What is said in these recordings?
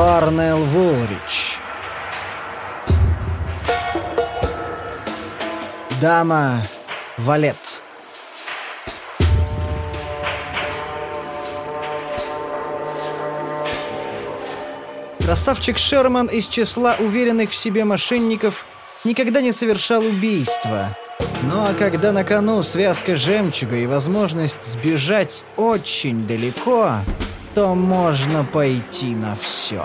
Корнел Вулрич. Дама Валет. Красавчик Шерман из числа уверенных в себе мошенников никогда не совершал убийства. Ну а когда на кону связка жемчуга и возможность сбежать очень далеко, то можно пойти на все.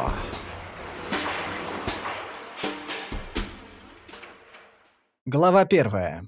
Глава первая.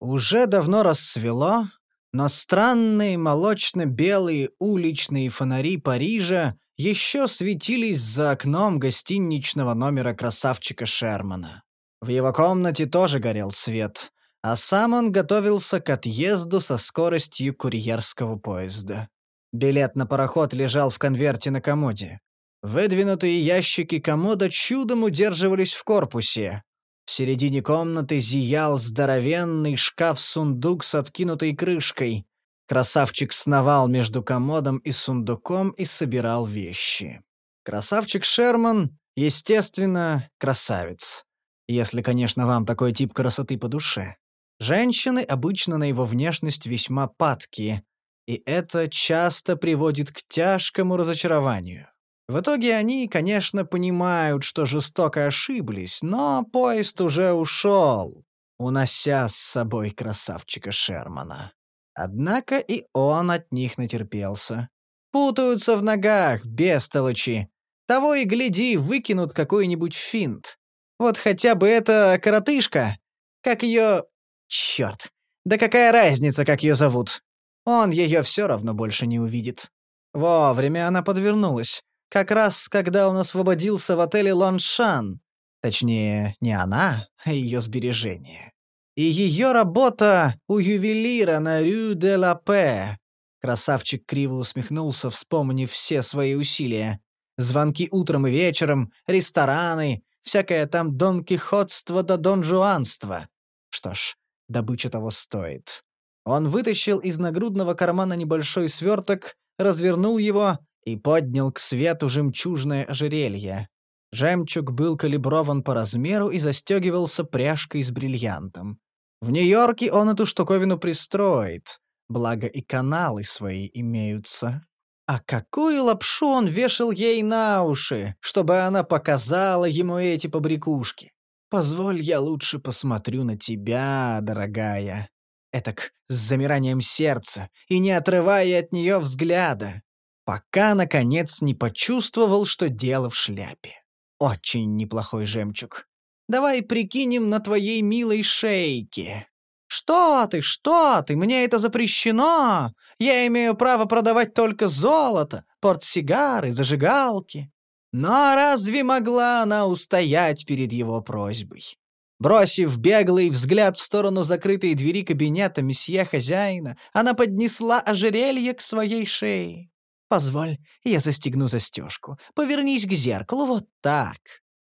Уже давно рассвело, но странные молочно-белые уличные фонари Парижа еще светились за окном гостиничного номера красавчика Шермана. В его комнате тоже горел свет, а сам он готовился к отъезду со скоростью курьерского поезда. Билет на пароход лежал в конверте на комоде. Выдвинутые ящики комода чудом удерживались в корпусе. В середине комнаты зиял здоровенный шкаф-сундук с откинутой крышкой. Красавчик сновал между комодом и сундуком и собирал вещи. Красавчик Шерман, естественно, красавец. Если, конечно, вам такой тип красоты по душе. Женщины обычно на его внешность весьма падкие, и это часто приводит к тяжкому разочарованию. В итоге они, конечно, понимают, что жестоко ошиблись, но поезд уже ушел, унося с собой красавчика Шермана. Однако и он от них натерпелся. Путаются в ногах, бестолочи. Того и гляди, выкинут какой-нибудь финт. Вот хотя бы эта коротышка. Как ее... Черт. Да какая разница, как ее зовут? Он ее все равно больше не увидит. Вовремя она подвернулась. Как раз, когда он освободился в отеле Лоншан. Точнее, не она, а ее сбережения. И ее работа у ювелира на Рю де ла Пе. Красавчик криво усмехнулся, вспомнив все свои усилия. Звонки утром и вечером, рестораны, всякое там донкихотство да донжуанство. Что ж, добыча того стоит. Он вытащил из нагрудного кармана небольшой сверток, развернул его и поднял к свету жемчужное ожерелье. Жемчуг был калиброван по размеру и застегивался пряжкой с бриллиантом. В Нью-Йорке он эту штуковину пристроит, благо и каналы свои имеются. А какую лапшу он вешал ей на уши, чтобы она показала ему эти побрякушки? Позволь, я лучше посмотрю на тебя, дорогая этак с замиранием сердца и не отрывая от нее взгляда, пока, наконец, не почувствовал, что дело в шляпе. Очень неплохой жемчуг. Давай прикинем на твоей милой шейке. Что ты, что ты, мне это запрещено. Я имею право продавать только золото, портсигары, зажигалки. Но разве могла она устоять перед его просьбой? Бросив беглый взгляд в сторону закрытой двери кабинета месье хозяина, она поднесла ожерелье к своей шее. «Позволь, я застегну застежку. Повернись к зеркалу вот так».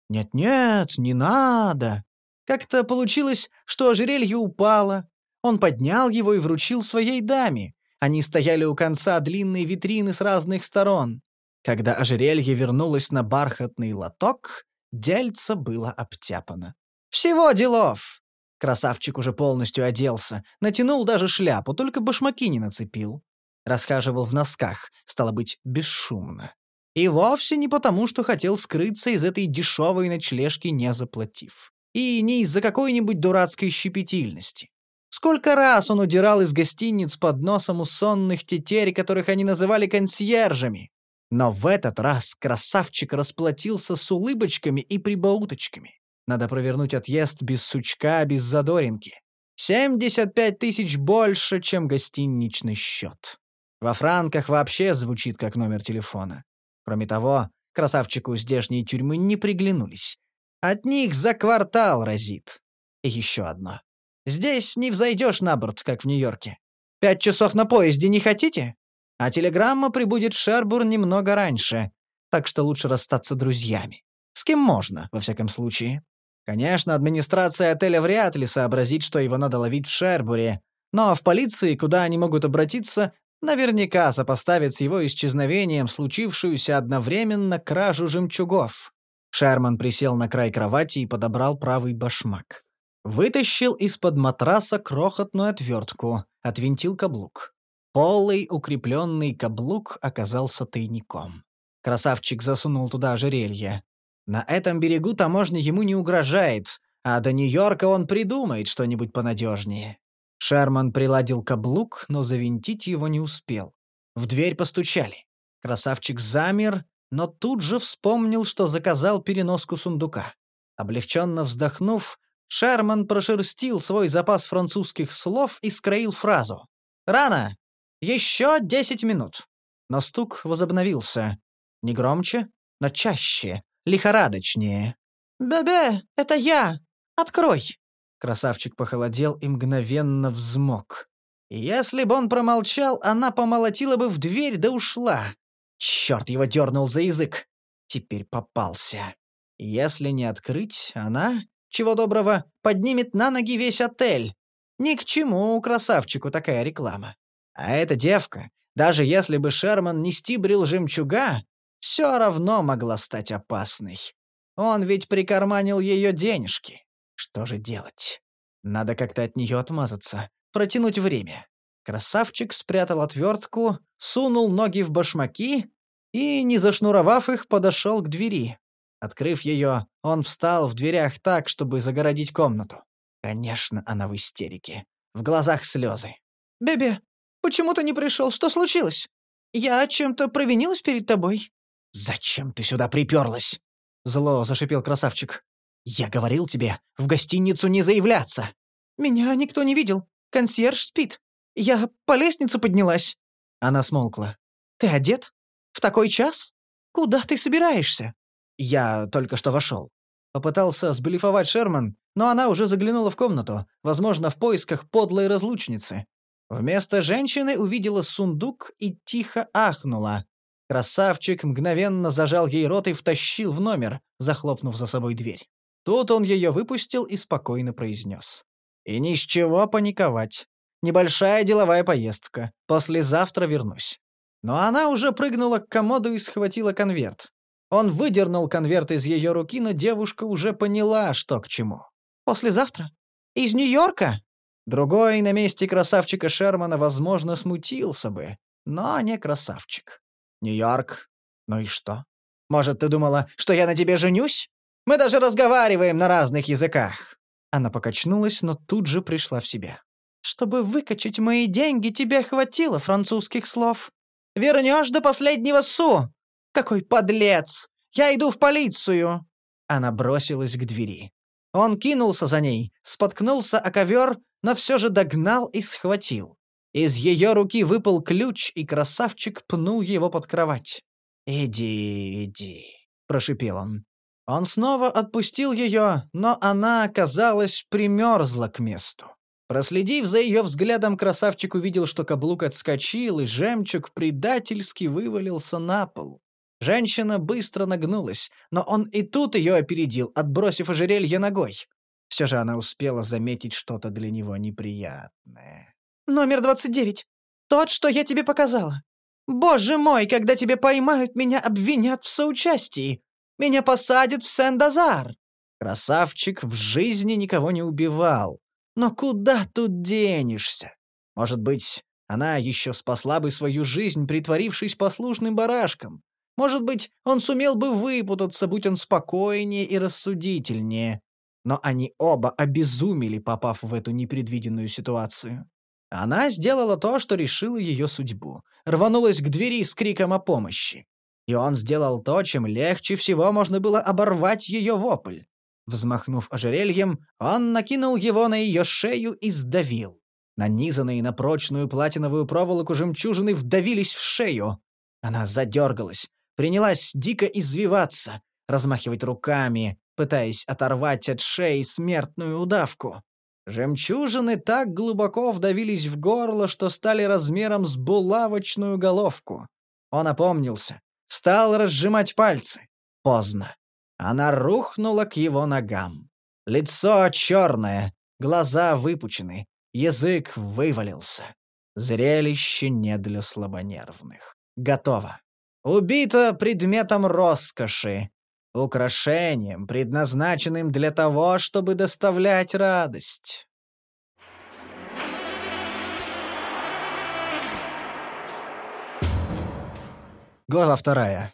«Нет-нет, не надо». Как-то получилось, что ожерелье упало. Он поднял его и вручил своей даме. Они стояли у конца длинной витрины с разных сторон. Когда ожерелье вернулось на бархатный лоток, дельце было обтяпано. Всего делов!» Красавчик уже полностью оделся, натянул даже шляпу, только башмаки не нацепил. Расхаживал в носках, стало быть, бесшумно. И вовсе не потому, что хотел скрыться из этой дешевой ночлежки, не заплатив. И не из-за какой-нибудь дурацкой щепетильности. Сколько раз он удирал из гостиниц под носом у сонных тетерь, которых они называли консьержами. Но в этот раз красавчик расплатился с улыбочками и прибауточками. Надо провернуть отъезд без сучка, без задоринки. 75 тысяч больше, чем гостиничный счет. Во франках вообще звучит как номер телефона. Кроме того, красавчику здешней тюрьмы не приглянулись. От них за квартал разит. И еще одно. Здесь не взойдешь на борт, как в Нью-Йорке. Пять часов на поезде не хотите? А телеграмма прибудет в Шербур немного раньше, так что лучше расстаться друзьями. С кем можно, во всяком случае. Конечно, администрация отеля вряд ли сообразит, что его надо ловить в Шербуре, но в полиции, куда они могут обратиться, Наверняка сопоставит с его исчезновением случившуюся одновременно кражу жемчугов. Шерман присел на край кровати и подобрал правый башмак. Вытащил из-под матраса крохотную отвертку, отвинтил каблук. Полый укрепленный каблук оказался тайником. Красавчик засунул туда ожерелье. На этом берегу таможня ему не угрожает, а до Нью-Йорка он придумает что-нибудь понадежнее. Шерман приладил каблук, но завинтить его не успел. В дверь постучали. Красавчик замер, но тут же вспомнил, что заказал переноску сундука. Облегченно вздохнув, Шерман прошерстил свой запас французских слов и скроил фразу. «Рано! Еще десять минут!» Но стук возобновился. Не громче, но чаще, лихорадочнее. «Бебе, это я! Открой!» Красавчик похолодел и мгновенно взмок. Если бы он промолчал, она помолотила бы в дверь да ушла. Черт его дернул за язык. Теперь попался. Если не открыть, она, чего доброго, поднимет на ноги весь отель. Ни к чему красавчику такая реклама. А эта девка, даже если бы Шерман не стибрил жемчуга, все равно могла стать опасной. Он ведь прикарманил ее денежки. Что же делать? Надо как-то от нее отмазаться, протянуть время. Красавчик спрятал отвертку, сунул ноги в башмаки и, не зашнуровав их, подошел к двери. Открыв ее, он встал в дверях так, чтобы загородить комнату. Конечно, она в истерике. В глазах слезы. «Бебе, почему ты не пришел? Что случилось? Я чем-то провинилась перед тобой?» «Зачем ты сюда приперлась?» Зло зашипел красавчик. «Я говорил тебе, в гостиницу не заявляться!» «Меня никто не видел. Консьерж спит. Я по лестнице поднялась». Она смолкла. «Ты одет? В такой час? Куда ты собираешься?» «Я только что вошел». Попытался сблифовать Шерман, но она уже заглянула в комнату, возможно, в поисках подлой разлучницы. Вместо женщины увидела сундук и тихо ахнула. Красавчик мгновенно зажал ей рот и втащил в номер, захлопнув за собой дверь. Тут он ее выпустил и спокойно произнес. «И ни с чего паниковать. Небольшая деловая поездка. Послезавтра вернусь». Но она уже прыгнула к комоду и схватила конверт. Он выдернул конверт из ее руки, но девушка уже поняла, что к чему. «Послезавтра? Из Нью-Йорка?» Другой на месте красавчика Шермана, возможно, смутился бы, но не красавчик. Нью-Йорк. Ну и что? Может, ты думала, что я на тебе женюсь? Мы даже разговариваем на разных языках». Она покачнулась, но тут же пришла в себя. «Чтобы выкачать мои деньги, тебе хватило французских слов. Вернешь до последнего су! Какой подлец! Я иду в полицию!» Она бросилась к двери. Он кинулся за ней, споткнулся о ковер, но все же догнал и схватил. Из ее руки выпал ключ, и красавчик пнул его под кровать. «Иди, иди», — прошипел он. Он снова отпустил ее, но она, казалось, примерзла к месту. Проследив за ее взглядом, красавчик увидел, что каблук отскочил, и жемчуг предательски вывалился на пол. Женщина быстро нагнулась, но он и тут ее опередил, отбросив ожерелье ногой. Все же она успела заметить что-то для него неприятное. Номер 29. Тот, что я тебе показала. Боже мой, когда тебя поймают, меня обвинят в соучастии. Меня посадят в Сен-Дазар. Красавчик в жизни никого не убивал. Но куда тут денешься? Может быть, она еще спасла бы свою жизнь, притворившись послушным барашком. Может быть, он сумел бы выпутаться, будь он спокойнее и рассудительнее. Но они оба обезумели, попав в эту непредвиденную ситуацию. Она сделала то, что решило ее судьбу. Рванулась к двери с криком о помощи. И он сделал то, чем легче всего можно было оборвать ее вопль. Взмахнув ожерельем, он накинул его на ее шею и сдавил. Нанизанные на прочную платиновую проволоку жемчужины вдавились в шею. Она задергалась, принялась дико извиваться, размахивать руками, пытаясь оторвать от шеи смертную удавку. Жемчужины так глубоко вдавились в горло, что стали размером с булавочную головку. Он опомнился, стал разжимать пальцы. Поздно. Она рухнула к его ногам. Лицо черное, глаза выпучены, язык вывалился. Зрелище не для слабонервных. Готово. Убито предметом роскоши, украшением, предназначенным для того, чтобы доставлять радость. Глава вторая.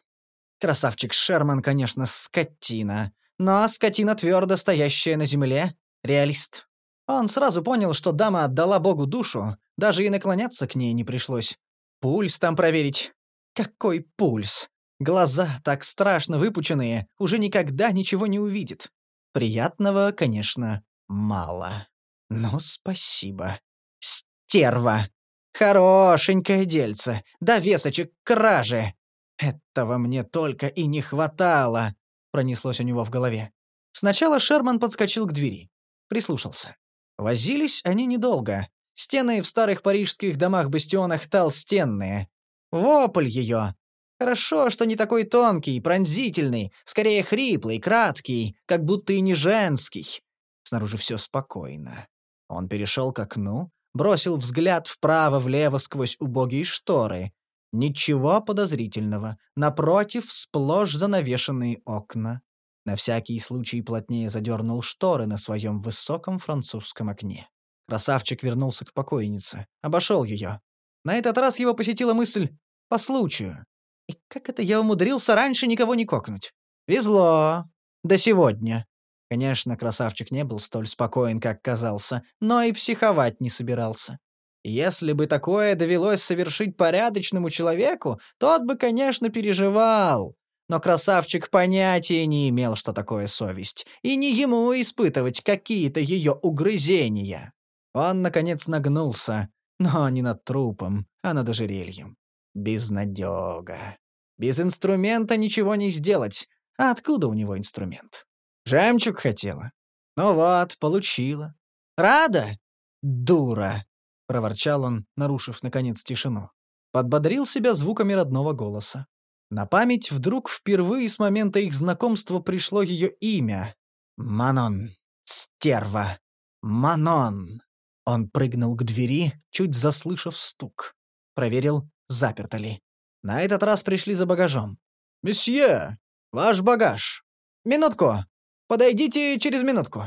Красавчик Шерман, конечно, скотина. Но скотина твердо стоящая на земле — реалист. Он сразу понял, что дама отдала Богу душу, даже и наклоняться к ней не пришлось. Пульс там проверить. Какой пульс? Глаза так страшно выпученные, уже никогда ничего не увидит. Приятного, конечно, мало. Ну, спасибо. Стерва! Хорошенькое дельце, довесочек кражи. «Этого мне только и не хватало!» — пронеслось у него в голове. Сначала Шерман подскочил к двери. Прислушался. Возились они недолго. Стены в старых парижских домах-бастионах толстенные. Вопль ее. Хорошо, что не такой тонкий, пронзительный, скорее хриплый, краткий, как будто и не женский. Снаружи все спокойно. Он перешел к окну, бросил взгляд вправо-влево сквозь убогие шторы. Ничего подозрительного. Напротив, сплошь занавешенные окна. На всякий случай плотнее задернул шторы на своем высоком французском окне. Красавчик вернулся к покойнице. Обошел ее. На этот раз его посетила мысль «по случаю». И как это я умудрился раньше никого не кокнуть? Везло. До сегодня. Конечно, красавчик не был столь спокоен, как казался, но и психовать не собирался. Если бы такое довелось совершить порядочному человеку, тот бы, конечно, переживал. Но красавчик понятия не имел, что такое совесть, и не ему испытывать какие-то ее угрызения. Он, наконец, нагнулся, но не над трупом, а над ожерельем. Безнадега. Без инструмента ничего не сделать. А откуда у него инструмент? Жемчуг хотела. Ну вот, получила. Рада? Дура. — проворчал он, нарушив, наконец, тишину. Подбодрил себя звуками родного голоса. На память вдруг впервые с момента их знакомства пришло ее имя. «Манон. Стерва. Манон». Он прыгнул к двери, чуть заслышав стук. Проверил, заперто ли. На этот раз пришли за багажом. «Месье, ваш багаж. Минутку. Подойдите через минутку».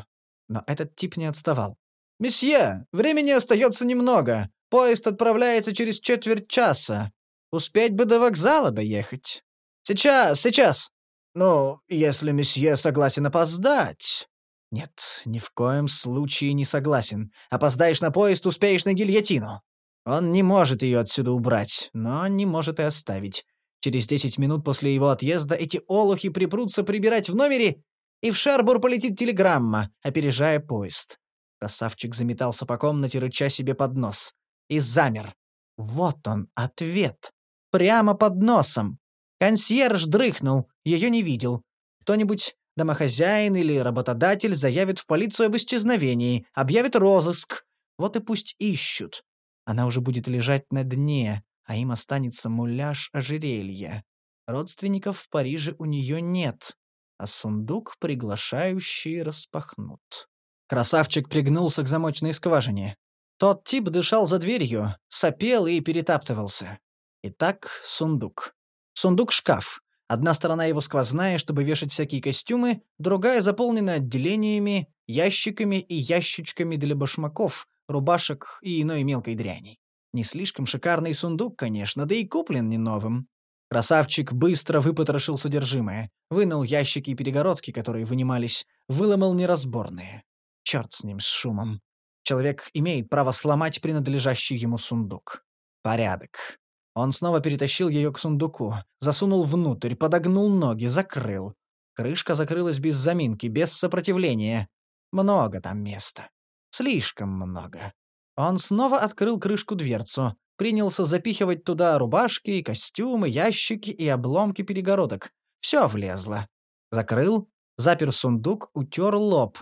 Но этот тип не отставал. «Месье, времени остается немного. Поезд отправляется через четверть часа. Успеть бы до вокзала доехать». «Сейчас, сейчас!» «Ну, если месье согласен опоздать...» «Нет, ни в коем случае не согласен. Опоздаешь на поезд, успеешь на гильотину». Он не может ее отсюда убрать, но не может и оставить. Через десять минут после его отъезда эти олухи припрутся прибирать в номере, и в Шарбур полетит телеграмма, опережая поезд. Красавчик заметался по комнате, рыча себе под нос. И замер. Вот он, ответ. Прямо под носом. Консьерж дрыхнул, ее не видел. Кто-нибудь, домохозяин или работодатель, заявит в полицию об исчезновении, объявит розыск. Вот и пусть ищут. Она уже будет лежать на дне, а им останется муляж ожерелья. Родственников в Париже у нее нет, а сундук приглашающий распахнут. Красавчик пригнулся к замочной скважине. Тот тип дышал за дверью, сопел и перетаптывался. Итак, сундук. Сундук-шкаф. Одна сторона его сквозная, чтобы вешать всякие костюмы, другая заполнена отделениями, ящиками и ящичками для башмаков, рубашек и иной мелкой дряни. Не слишком шикарный сундук, конечно, да и куплен не новым. Красавчик быстро выпотрошил содержимое, вынул ящики и перегородки, которые вынимались, выломал неразборные. Черт с ним, с шумом. Человек имеет право сломать принадлежащий ему сундук. Порядок. Он снова перетащил ее к сундуку, засунул внутрь, подогнул ноги, закрыл. Крышка закрылась без заминки, без сопротивления. Много там места. Слишком много. Он снова открыл крышку-дверцу, принялся запихивать туда рубашки, костюмы, ящики и обломки перегородок. Все влезло. Закрыл, запер сундук, утер лоб,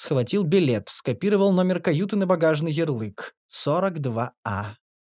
Схватил билет, скопировал номер каюты на багажный ярлык. 42А.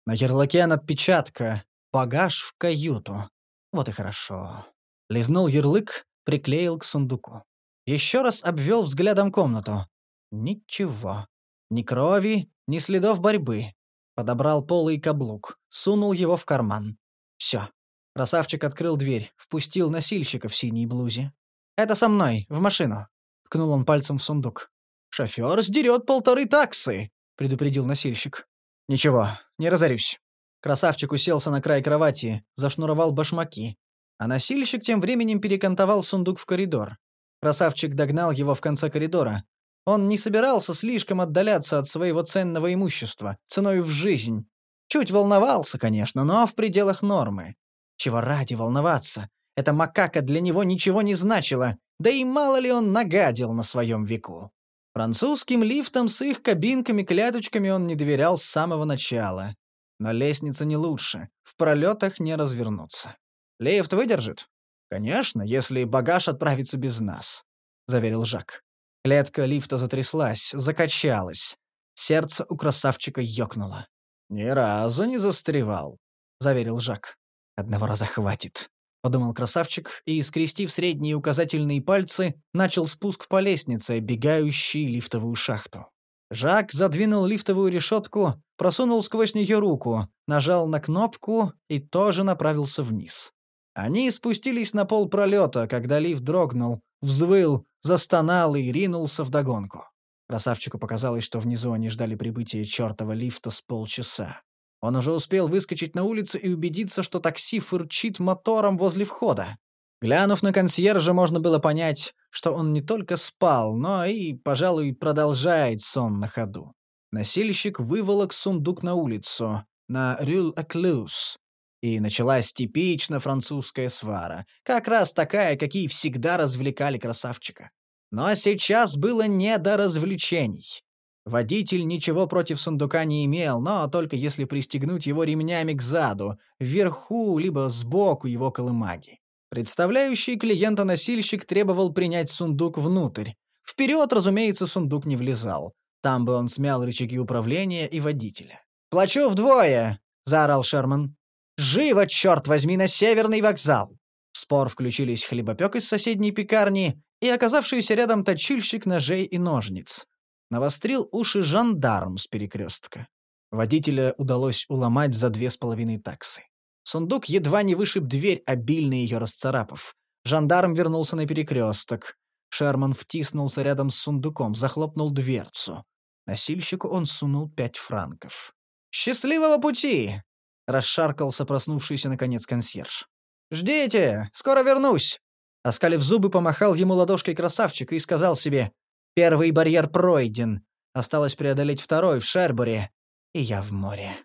На ярлыке надпечатка «Багаж в каюту». Вот и хорошо. Лизнул ярлык, приклеил к сундуку. Еще раз обвел взглядом комнату. Ничего. Ни крови, ни следов борьбы. Подобрал полый каблук, сунул его в карман. Все. Красавчик открыл дверь, впустил носильщика в синей блузе. «Это со мной, в машину», — ткнул он пальцем в сундук. «Шофер сдерет полторы таксы», — предупредил носильщик. «Ничего, не разорюсь». Красавчик уселся на край кровати, зашнуровал башмаки. А носильщик тем временем перекантовал сундук в коридор. Красавчик догнал его в конце коридора. Он не собирался слишком отдаляться от своего ценного имущества, ценой в жизнь. Чуть волновался, конечно, но в пределах нормы. Чего ради волноваться? Эта макака для него ничего не значила, да и мало ли он нагадил на своем веку. Французским лифтам с их кабинками-кляточками он не доверял с самого начала. Но лестница не лучше, в пролетах не развернуться. Лифт выдержит? Конечно, если багаж отправится без нас, — заверил Жак. Клетка лифта затряслась, закачалась. Сердце у красавчика ёкнуло. «Ни разу не застревал», — заверил Жак. «Одного раза хватит», — подумал красавчик и, скрестив средние указательные пальцы, начал спуск по лестнице, обегающей лифтовую шахту. Жак задвинул лифтовую решетку, просунул сквозь нее руку, нажал на кнопку и тоже направился вниз. Они спустились на пол пролета, когда лифт дрогнул, взвыл, застонал и ринулся вдогонку. Красавчику показалось, что внизу они ждали прибытия чертова лифта с полчаса. Он уже успел выскочить на улицу и убедиться, что такси фырчит мотором возле входа. Глянув на консьержа, можно было понять, что он не только спал, но и, пожалуй, продолжает сон на ходу. Носильщик выволок сундук на улицу, на Рюл-Эклюз, и началась типично французская свара, как раз такая, какие всегда развлекали красавчика. Но сейчас было не до развлечений. Водитель ничего против сундука не имел, но только если пристегнуть его ремнями к заду, вверху либо сбоку его колымаги. Представляющий клиента носильщик требовал принять сундук внутрь. Вперед, разумеется, сундук не влезал. Там бы он смял рычаги управления и водителя. «Плачу вдвое!» — заорал Шерман. «Живо, черт возьми, на северный вокзал!» В спор включились хлебопек из соседней пекарни и оказавшийся рядом точильщик ножей и ножниц навострил уши жандарм с перекрестка. Водителя удалось уломать за две с половиной таксы. Сундук едва не вышиб дверь, обильно ее расцарапав. Жандарм вернулся на перекресток. Шерман втиснулся рядом с сундуком, захлопнул дверцу. Носильщику он сунул пять франков. «Счастливого пути!» — расшаркался проснувшийся наконец консьерж. «Ждите! Скоро вернусь!» Оскалив зубы, помахал ему ладошкой красавчик и сказал себе Первый барьер пройден. Осталось преодолеть второй в Шербуре. И я в море.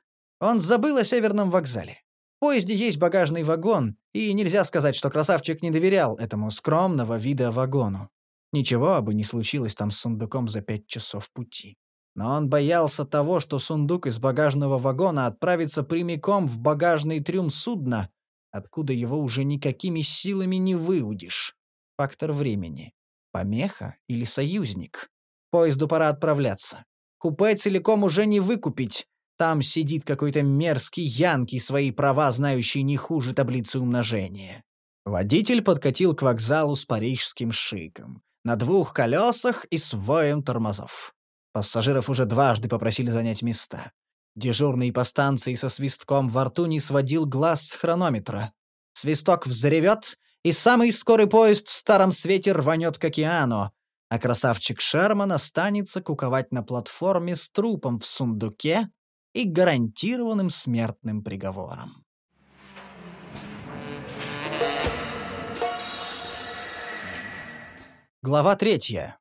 Он забыл о северном вокзале. В поезде есть багажный вагон, и нельзя сказать, что красавчик не доверял этому скромного вида вагону. Ничего бы не случилось там с сундуком за пять часов пути. Но он боялся того, что сундук из багажного вагона отправится прямиком в багажный трюм судна, откуда его уже никакими силами не выудишь. Фактор времени. Помеха или союзник? Поезду пора отправляться. Купе целиком уже не выкупить. Там сидит какой-то мерзкий янки, свои права знающий не хуже таблицы умножения. Водитель подкатил к вокзалу с парижским шиком. На двух колесах и с воем тормозов. Пассажиров уже дважды попросили занять места. Дежурный по станции со свистком во рту не сводил глаз с хронометра. Свисток взревет, и самый скорый поезд в Старом Свете рванет к океану, а красавчик Шерман останется куковать на платформе с трупом в сундуке и гарантированным смертным приговором. Глава третья.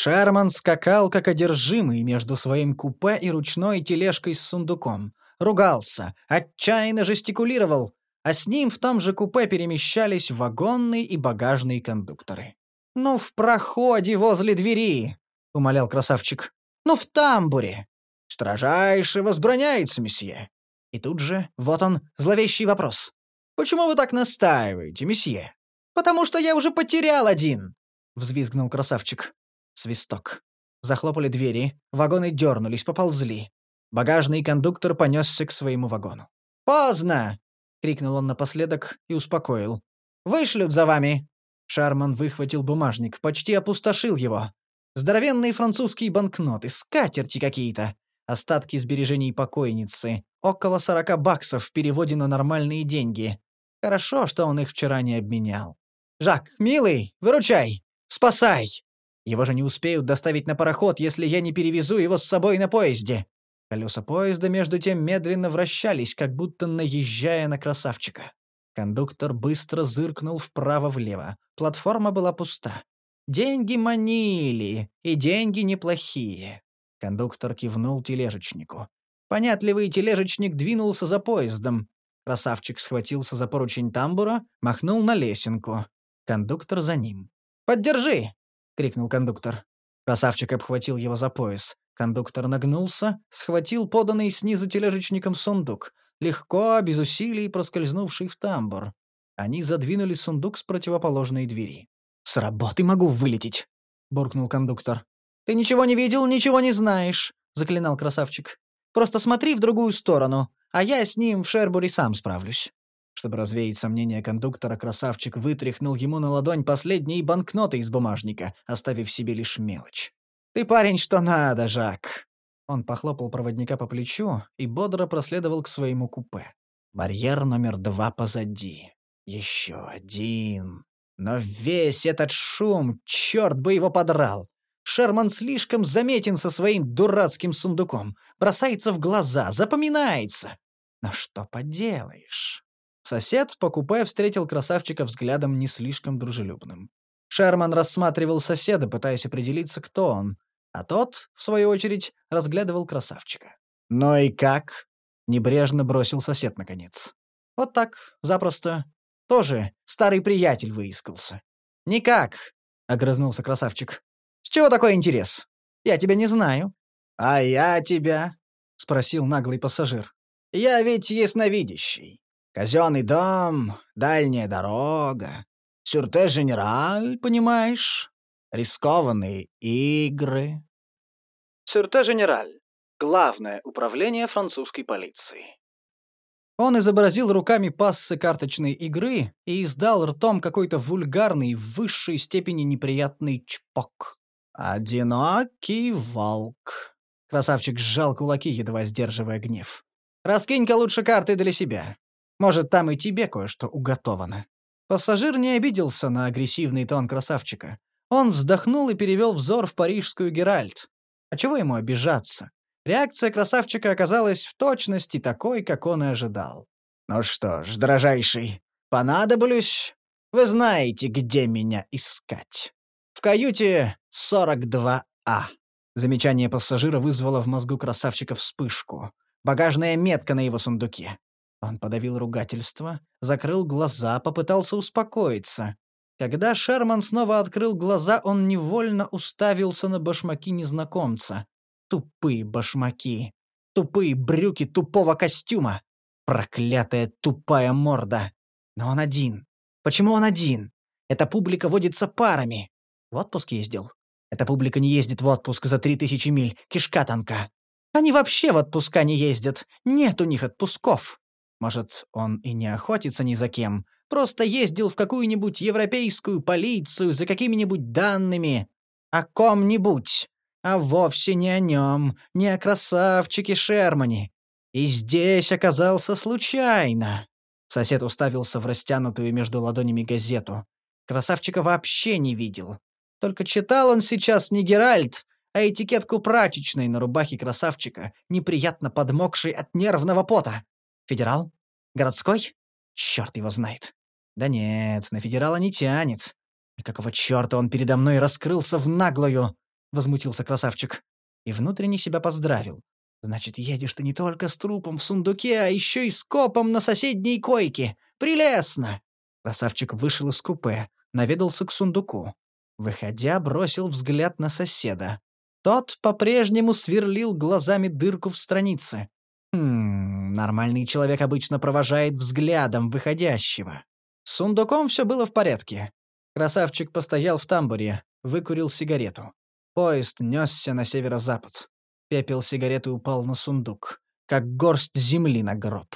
Шерман скакал как одержимый между своим купе и ручной тележкой с сундуком. Ругался, отчаянно жестикулировал, а с ним в том же купе перемещались вагонные и багажные кондукторы. «Ну, в проходе возле двери!» — умолял красавчик. «Ну, в тамбуре!» «Строжайше возбраняется, месье!» И тут же, вот он, зловещий вопрос. «Почему вы так настаиваете, месье?» «Потому что я уже потерял один!» — взвизгнул красавчик. Свисток. Захлопали двери, вагоны дернулись, поползли. Багажный кондуктор понесся к своему вагону. «Поздно!» — крикнул он напоследок и успокоил. «Вышлют за вами!» Шарман выхватил бумажник, почти опустошил его. Здоровенные французские банкноты, скатерти какие-то. Остатки сбережений покойницы. Около сорока баксов в переводе на нормальные деньги. Хорошо, что он их вчера не обменял. «Жак, милый, выручай! Спасай!» Его же не успеют доставить на пароход, если я не перевезу его с собой на поезде. Колеса поезда между тем медленно вращались, как будто наезжая на красавчика. Кондуктор быстро зыркнул вправо-влево. Платформа была пуста. Деньги манили, и деньги неплохие. Кондуктор кивнул тележечнику. Понятливый тележечник двинулся за поездом. Красавчик схватился за поручень тамбура, махнул на лесенку. Кондуктор за ним. «Поддержи!» Крикнул кондуктор. Красавчик обхватил его за пояс. Кондуктор нагнулся, схватил поданный снизу тележечником сундук, легко, без усилий проскользнувший в тамбур. Они задвинули сундук с противоположной двери. «С работы могу вылететь!» — буркнул кондуктор. «Ты ничего не видел, ничего не знаешь!» — заклинал красавчик. «Просто смотри в другую сторону, а я с ним в Шербуре сам справлюсь». Чтобы развеять сомнения кондуктора, красавчик вытряхнул ему на ладонь последние банкноты из бумажника, оставив себе лишь мелочь. «Ты парень что надо, Жак!» Он похлопал проводника по плечу и бодро проследовал к своему купе. Барьер номер два позади. Еще один. Но весь этот шум, черт бы его подрал! Шерман слишком заметен со своим дурацким сундуком. Бросается в глаза, запоминается. Но что поделаешь? Сосед по купе встретил красавчика взглядом не слишком дружелюбным. Шерман рассматривал соседа, пытаясь определиться, кто он, а тот, в свою очередь, разглядывал красавчика. «Ну и как?» — небрежно бросил сосед наконец. «Вот так, запросто. Тоже старый приятель выискался». «Никак», — огрызнулся красавчик. «С чего такой интерес? Я тебя не знаю». «А я тебя?» — спросил наглый пассажир. «Я ведь ясновидящий. Казенный дом, дальняя дорога, сюрте-женераль, понимаешь? Рискованные игры. Сюрте-женераль. Главное управление французской полиции. Он изобразил руками пассы карточной игры и издал ртом какой-то вульгарный, в высшей степени неприятный чпок. «Одинокий волк». Красавчик сжал кулаки, едва сдерживая гнев. «Раскинь-ка лучше карты для себя. Может, там и тебе кое-что уготовано». Пассажир не обиделся на агрессивный тон красавчика. Он вздохнул и перевел взор в парижскую Геральт. А чего ему обижаться? Реакция красавчика оказалась в точности такой, как он и ожидал. «Ну что ж, дрожайший, понадоблюсь? Вы знаете, где меня искать. В каюте 42А». Замечание пассажира вызвало в мозгу красавчика вспышку. Багажная метка на его сундуке. Он подавил ругательство, закрыл глаза, попытался успокоиться. Когда Шерман снова открыл глаза, он невольно уставился на башмаки незнакомца. Тупые башмаки. Тупые брюки тупого костюма. Проклятая тупая морда. Но он один. Почему он один? Эта публика водится парами. В отпуск ездил. Эта публика не ездит в отпуск за три тысячи миль. Кишка тонка. Они вообще в отпуска не ездят. Нет у них отпусков. Может, он и не охотится ни за кем, просто ездил в какую-нибудь европейскую полицию за какими-нибудь данными. О ком-нибудь. А вовсе не о нем, не о красавчике Шермане. И здесь оказался случайно. Сосед уставился в растянутую между ладонями газету. Красавчика вообще не видел. Только читал он сейчас не Геральт, а этикетку прачечной на рубахе красавчика, неприятно подмокшей от нервного пота. Федерал? Городской? Черт его знает. Да нет, на федерала не тянет. И какого черта он передо мной раскрылся в наглую? Возмутился красавчик. И внутренне себя поздравил. Значит, едешь ты не только с трупом в сундуке, а еще и с копом на соседней койке. Прелестно! Красавчик вышел из купе, наведался к сундуку. Выходя, бросил взгляд на соседа. Тот по-прежнему сверлил глазами дырку в странице. Нормальный человек обычно провожает взглядом выходящего. С сундуком все было в порядке. Красавчик постоял в тамбуре, выкурил сигарету. Поезд несся на северо-запад. Пепел сигареты упал на сундук, как горсть земли на гроб.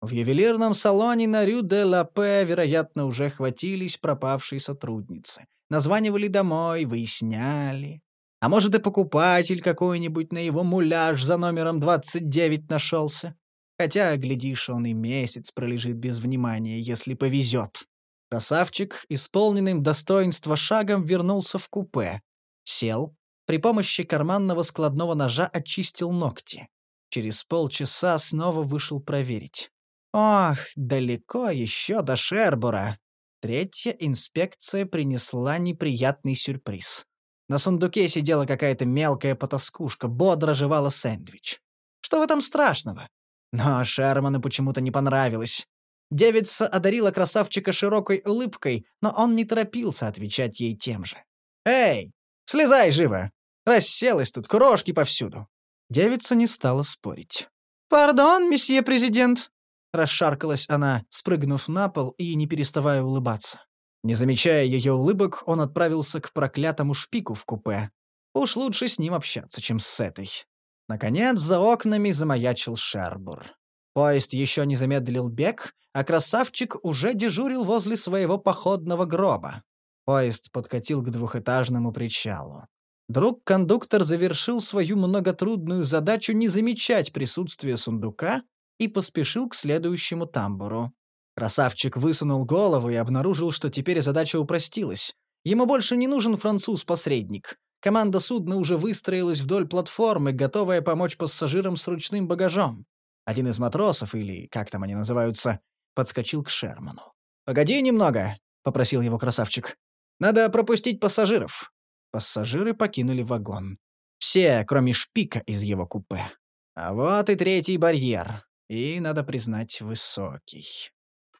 В ювелирном салоне на Рю-де-Ла-Пе, вероятно, уже хватились пропавшие сотрудницы. Названивали домой, выясняли. А может, и покупатель какой-нибудь на его муляж за номером 29 нашелся. Хотя, глядишь, он и месяц пролежит без внимания, если повезет. Красавчик, исполненным достоинства шагом, вернулся в купе. Сел. При помощи карманного складного ножа очистил ногти. Через полчаса снова вышел проверить. Ох, далеко еще до Шербура. Третья инспекция принесла неприятный сюрприз. На сундуке сидела какая-то мелкая потаскушка, бодро жевала сэндвич. Что в этом страшного? Но Шерману почему-то не понравилось. Девица одарила красавчика широкой улыбкой, но он не торопился отвечать ей тем же. «Эй, слезай живо! Расселась тут, крошки повсюду!» Девица не стала спорить. «Пардон, месье президент!» Расшаркалась она, спрыгнув на пол и не переставая улыбаться. Не замечая ее улыбок, он отправился к проклятому шпику в купе. Уж лучше с ним общаться, чем с этой. Наконец, за окнами замаячил Шербур. Поезд еще не замедлил бег, а красавчик уже дежурил возле своего походного гроба. Поезд подкатил к двухэтажному причалу. Друг-кондуктор завершил свою многотрудную задачу не замечать присутствия сундука и поспешил к следующему тамбуру. Красавчик высунул голову и обнаружил, что теперь задача упростилась. Ему больше не нужен француз-посредник. Команда судна уже выстроилась вдоль платформы, готовая помочь пассажирам с ручным багажом. Один из матросов, или как там они называются, подскочил к Шерману. «Погоди немного», — попросил его красавчик. «Надо пропустить пассажиров». Пассажиры покинули вагон. Все, кроме шпика из его купе. А вот и третий барьер. И, надо признать, высокий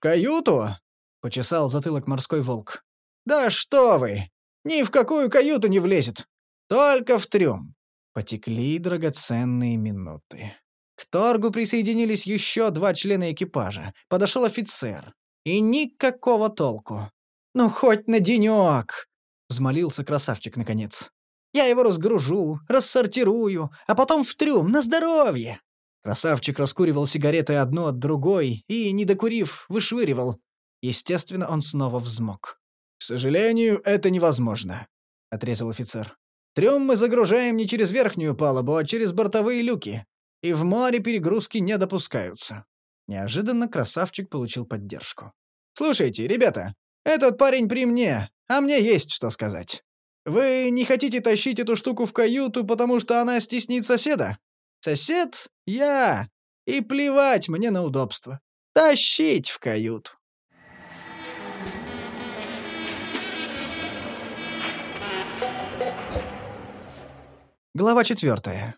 каюту?» — почесал затылок морской волк. «Да что вы! Ни в какую каюту не влезет! Только в трюм!» Потекли драгоценные минуты. К торгу присоединились еще два члена экипажа. Подошел офицер. И никакого толку. «Ну, хоть на денек!» — взмолился красавчик наконец. «Я его разгружу, рассортирую, а потом в трюм, на здоровье!» Красавчик раскуривал сигареты одну от другой и, не докурив, вышвыривал. Естественно, он снова взмок. «К сожалению, это невозможно», — отрезал офицер. «Трюм мы загружаем не через верхнюю палубу, а через бортовые люки. И в море перегрузки не допускаются». Неожиданно красавчик получил поддержку. «Слушайте, ребята, этот парень при мне, а мне есть что сказать. Вы не хотите тащить эту штуку в каюту, потому что она стеснит соседа? Сосед — я. И плевать мне на удобство. Тащить в каюту. Глава четвертая.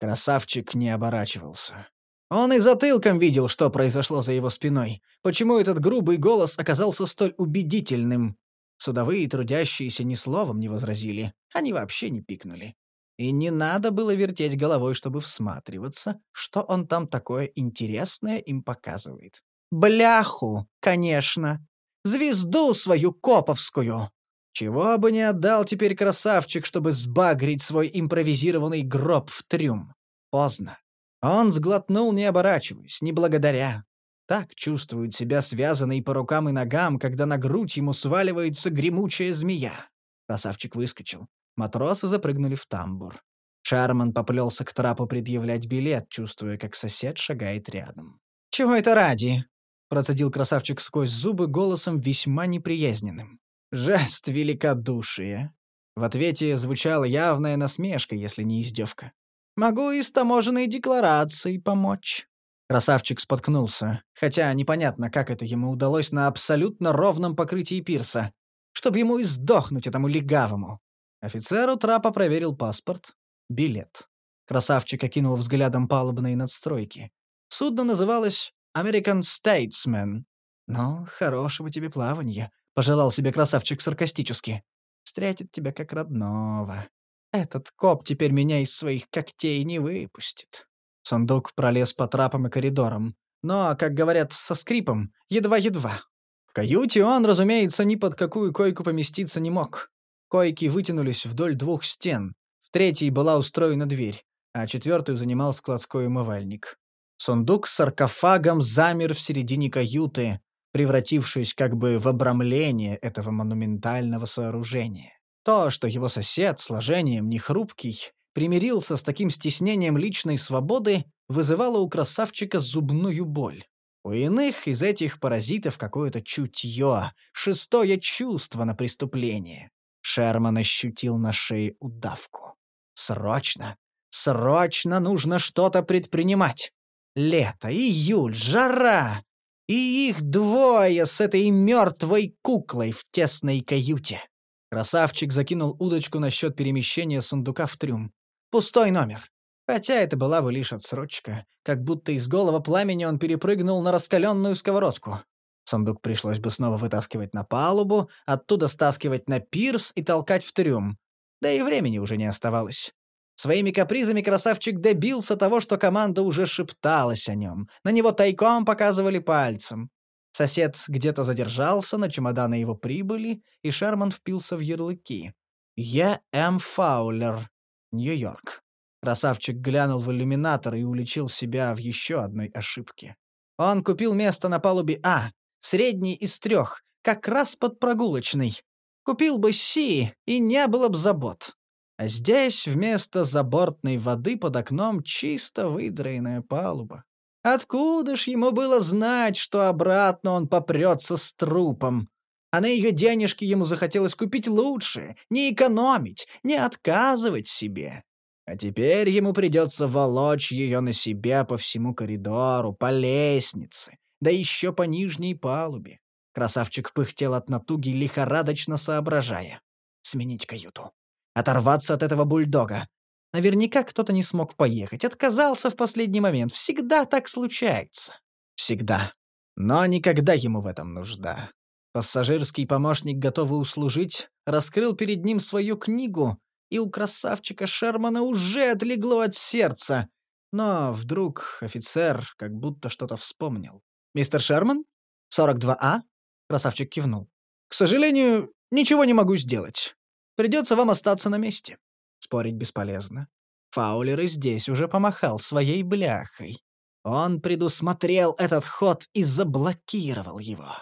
Красавчик не оборачивался. Он и затылком видел, что произошло за его спиной. Почему этот грубый голос оказался столь убедительным. Судовые трудящиеся ни словом не возразили. Они вообще не пикнули. И не надо было вертеть головой, чтобы всматриваться, что он там такое интересное им показывает. Бляху, конечно. Звезду свою коповскую. Чего бы не отдал теперь красавчик, чтобы сбагрить свой импровизированный гроб в трюм. Поздно. Он сглотнул, не оборачиваясь, не благодаря. Так чувствует себя связанный по рукам и ногам, когда на грудь ему сваливается гремучая змея. Красавчик выскочил. Матросы запрыгнули в тамбур. Шарман поплелся к трапу предъявлять билет, чувствуя, как сосед шагает рядом. «Чего это ради?» — процедил красавчик сквозь зубы голосом весьма неприязненным. «Жест великодушия». В ответе звучала явная насмешка, если не издевка. «Могу и с таможенной декларацией помочь». Красавчик споткнулся, хотя непонятно, как это ему удалось на абсолютно ровном покрытии пирса. Чтоб ему и сдохнуть этому легавому. Офицеру трапа проверил паспорт, билет. Красавчик окинул взглядом палубные надстройки. Судно называлось «American Statesman». «Ну, хорошего тебе плавания», — пожелал себе красавчик саркастически. «Встретит тебя как родного. Этот коп теперь меня из своих когтей не выпустит». Сундук пролез по трапам и коридорам. Но, как говорят, со скрипом, едва-едва. В каюте он, разумеется, ни под какую койку поместиться не мог. Койки вытянулись вдоль двух стен. В третьей была устроена дверь, а четвертую занимал складской умывальник. Сундук с саркофагом замер в середине каюты, превратившись как бы в обрамление этого монументального сооружения. То, что его сосед, сложением нехрупкий, примирился с таким стеснением личной свободы, вызывало у красавчика зубную боль. У иных из этих паразитов какое-то чутье, шестое чувство на преступление. Шерман ощутил на шее удавку. Срочно, срочно нужно что-то предпринимать. Лето, июль, жара. И их двое с этой мертвой куклой в тесной каюте. Красавчик закинул удочку насчет перемещения сундука в трюм. Пустой номер. Хотя это была бы лишь отсрочка, как будто из голого пламени он перепрыгнул на раскаленную сковородку. Сундук пришлось бы снова вытаскивать на палубу, оттуда стаскивать на пирс и толкать в трюм. Да и времени уже не оставалось. Своими капризами красавчик добился того, что команда уже шепталась о нем. На него тайком показывали пальцем. Сосед где-то задержался, на чемоданы его прибыли, и Шерман впился в ярлыки. «Е. М. Фаулер. Нью-Йорк». Красавчик глянул в иллюминатор и уличил себя в еще одной ошибке. Он купил место на палубе А, средний из трех, как раз под прогулочный. Купил бы Си, и не было бы забот. А здесь вместо забортной воды под окном чисто выдраенная палуба. Откуда ж ему было знать, что обратно он попрется с трупом? А на ее денежки ему захотелось купить лучше, не экономить, не отказывать себе. А теперь ему придется волочь ее на себя по всему коридору, по лестнице, да еще по нижней палубе. Красавчик пыхтел от натуги, лихорадочно соображая. Сменить каюту. Оторваться от этого бульдога. Наверняка кто-то не смог поехать, отказался в последний момент. Всегда так случается. Всегда. Но никогда ему в этом нужда. Пассажирский помощник, готовый услужить, раскрыл перед ним свою книгу, и у красавчика Шермана уже отлегло от сердца. Но вдруг офицер как будто что-то вспомнил. «Мистер Шерман? 42А?» Красавчик кивнул. «К сожалению, ничего не могу сделать. Придется вам остаться на месте». Спорить бесполезно. Фаулер и здесь уже помахал своей бляхой. Он предусмотрел этот ход и заблокировал его.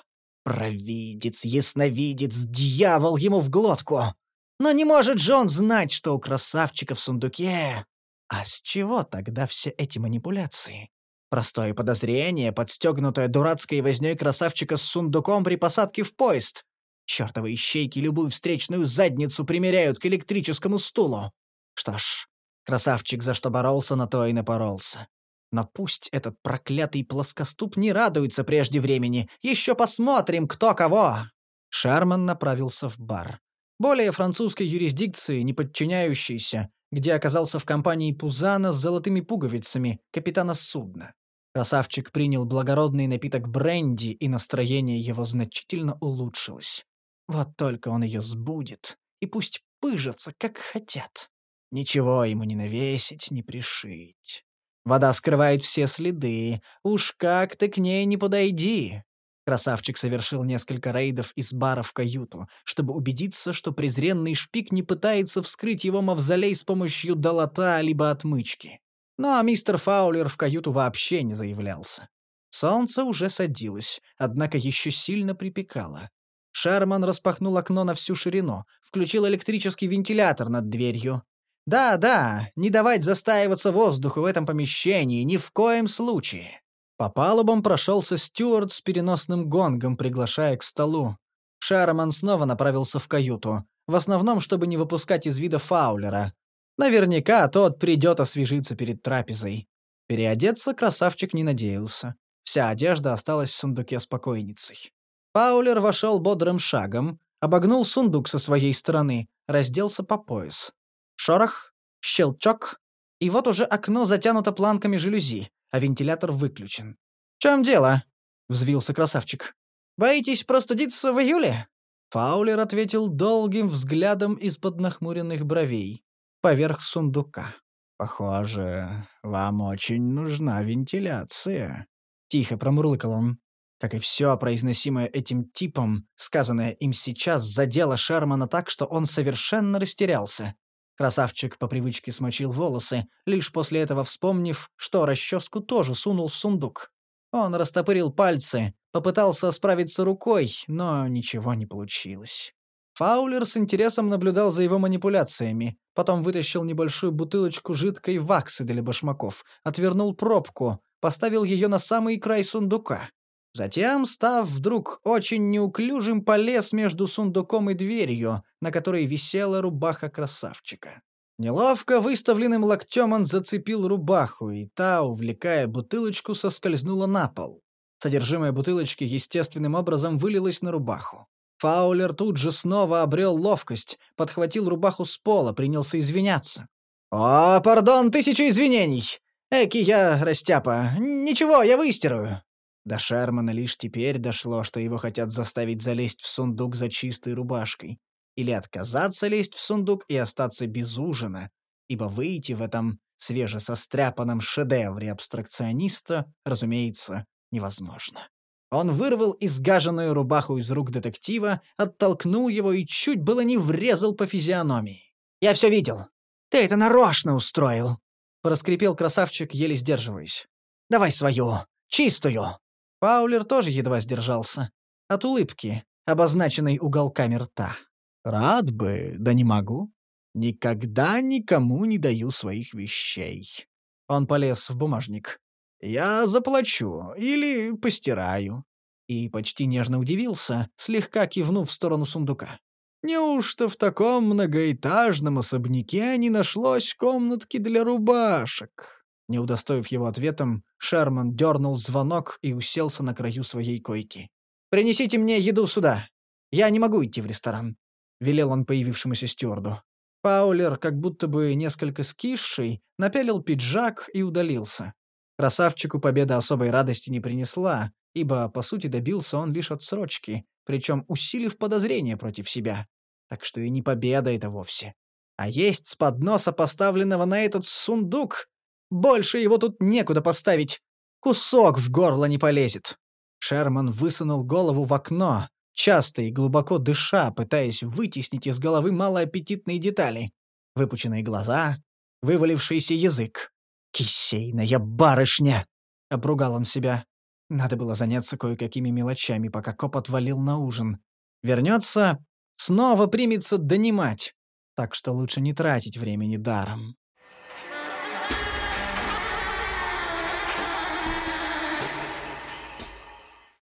Провидец, ясновидец, дьявол ему в глотку. Но не может же он знать, что у красавчика в сундуке. А с чего тогда все эти манипуляции? Простое подозрение, подстегнутое дурацкой вознёй красавчика с сундуком при посадке в поезд. Чёртовы ищейки любую встречную задницу примеряют к электрическому стулу. Что ж, красавчик за что боролся, на то и напоролся. Но пусть этот проклятый плоскоступ не радуется прежде времени. Еще посмотрим, кто кого. Шарман направился в бар. Более французской юрисдикции, не подчиняющейся, где оказался в компании Пузана с золотыми пуговицами, капитана судна. Красавчик принял благородный напиток бренди, и настроение его значительно улучшилось. Вот только он ее сбудет, и пусть пыжатся, как хотят. Ничего ему не навесить, не пришить. Вода скрывает все следы, уж как ты к ней не подойди. Красавчик совершил несколько рейдов из бара в каюту, чтобы убедиться, что презренный шпик не пытается вскрыть его мавзолей с помощью долота либо отмычки. Но мистер Фаулер в каюту вообще не заявлялся. Солнце уже садилось, однако еще сильно припекало. Шерман распахнул окно на всю ширину, включил электрический вентилятор над дверью. Да-да, не давать застаиваться воздуху в этом помещении ни в коем случае. По палубам прошелся стюард с переносным гонгом, приглашая к столу. Шерман снова направился в каюту, в основном, чтобы не выпускать из вида Фаулера. Наверняка тот придет освежиться перед трапезой. Переодеться красавчик не надеялся. Вся одежда осталась в сундуке с покойницей. Паулер вошел бодрым шагом, обогнул сундук со своей стороны, разделся по пояс. Шорох, щелчок, и вот уже окно затянуто планками жалюзи, а вентилятор выключен. «В чем дело?» — взвился красавчик. «Боитесь простудиться в июле?» Фаулер ответил долгим взглядом из-под нахмуренных бровей, поверх сундука. «Похоже, вам очень нужна вентиляция», — тихо промурлыкал он. Как и все, произносимое этим типом, сказанное им сейчас, задело Шермана так, что он совершенно растерялся. Красавчик по привычке смочил волосы, лишь после этого вспомнив, что расческу тоже сунул в сундук. Он растопырил пальцы, попытался справиться рукой, но ничего не получилось. Фаулер с интересом наблюдал за его манипуляциями, потом вытащил небольшую бутылочку жидкой ваксы для башмаков, отвернул пробку, поставил ее на самый край сундука. Затем, став вдруг очень неуклюжим, полез между сундуком и дверью, на которой висела рубаха красавчика. Неловко выставленным локтем он зацепил рубаху, и та, увлекая бутылочку, соскользнула на пол. Содержимое бутылочки естественным образом вылилось на рубаху. Фаулер тут же снова обрел ловкость, подхватил рубаху с пола, принялся извиняться. «О, пардон, тысяча извинений! Эки я растяпа. Ничего, я выстираю». До Шермана лишь теперь дошло, что его хотят заставить залезть в сундук за чистой рубашкой. Или отказаться лезть в сундук и остаться без ужина, ибо выйти в этом свежесостряпанном шедевре абстракциониста, разумеется, невозможно. Он вырвал изгаженную рубаху из рук детектива, оттолкнул его и чуть было не врезал по физиономии. «Я все видел. Ты это нарочно устроил!» — проскрипел красавчик, еле сдерживаясь. «Давай свою, чистую!» Паулер тоже едва сдержался. От улыбки, обозначенной уголками рта. «Рад бы, да не могу. Никогда никому не даю своих вещей». Он полез в бумажник. «Я заплачу или постираю». И почти нежно удивился, слегка кивнув в сторону сундука. «Неужто в таком многоэтажном особняке не нашлось комнатки для рубашек?» Не удостоив его ответом, Шерман дернул звонок и уселся на краю своей койки. «Принесите мне еду сюда. Я не могу идти в ресторан», — велел он появившемуся стюарду. Паулер, как будто бы несколько скисший, напялил пиджак и удалился. Красавчику победа особой радости не принесла, ибо, по сути, добился он лишь отсрочки, причем усилив подозрения против себя. Так что и не победа это вовсе. А есть с подноса, поставленного на этот сундук, больше его тут некуда поставить. Кусок в горло не полезет. Шерман высунул голову в окно, часто и глубоко дыша, пытаясь вытеснить из головы малоаппетитные детали. Выпученные глаза, вывалившийся язык. «Кисейная барышня!» — обругал он себя. Надо было заняться кое-какими мелочами, пока коп отвалил на ужин. Вернется, снова примется донимать. Так что лучше не тратить времени даром.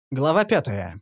Глава пятая.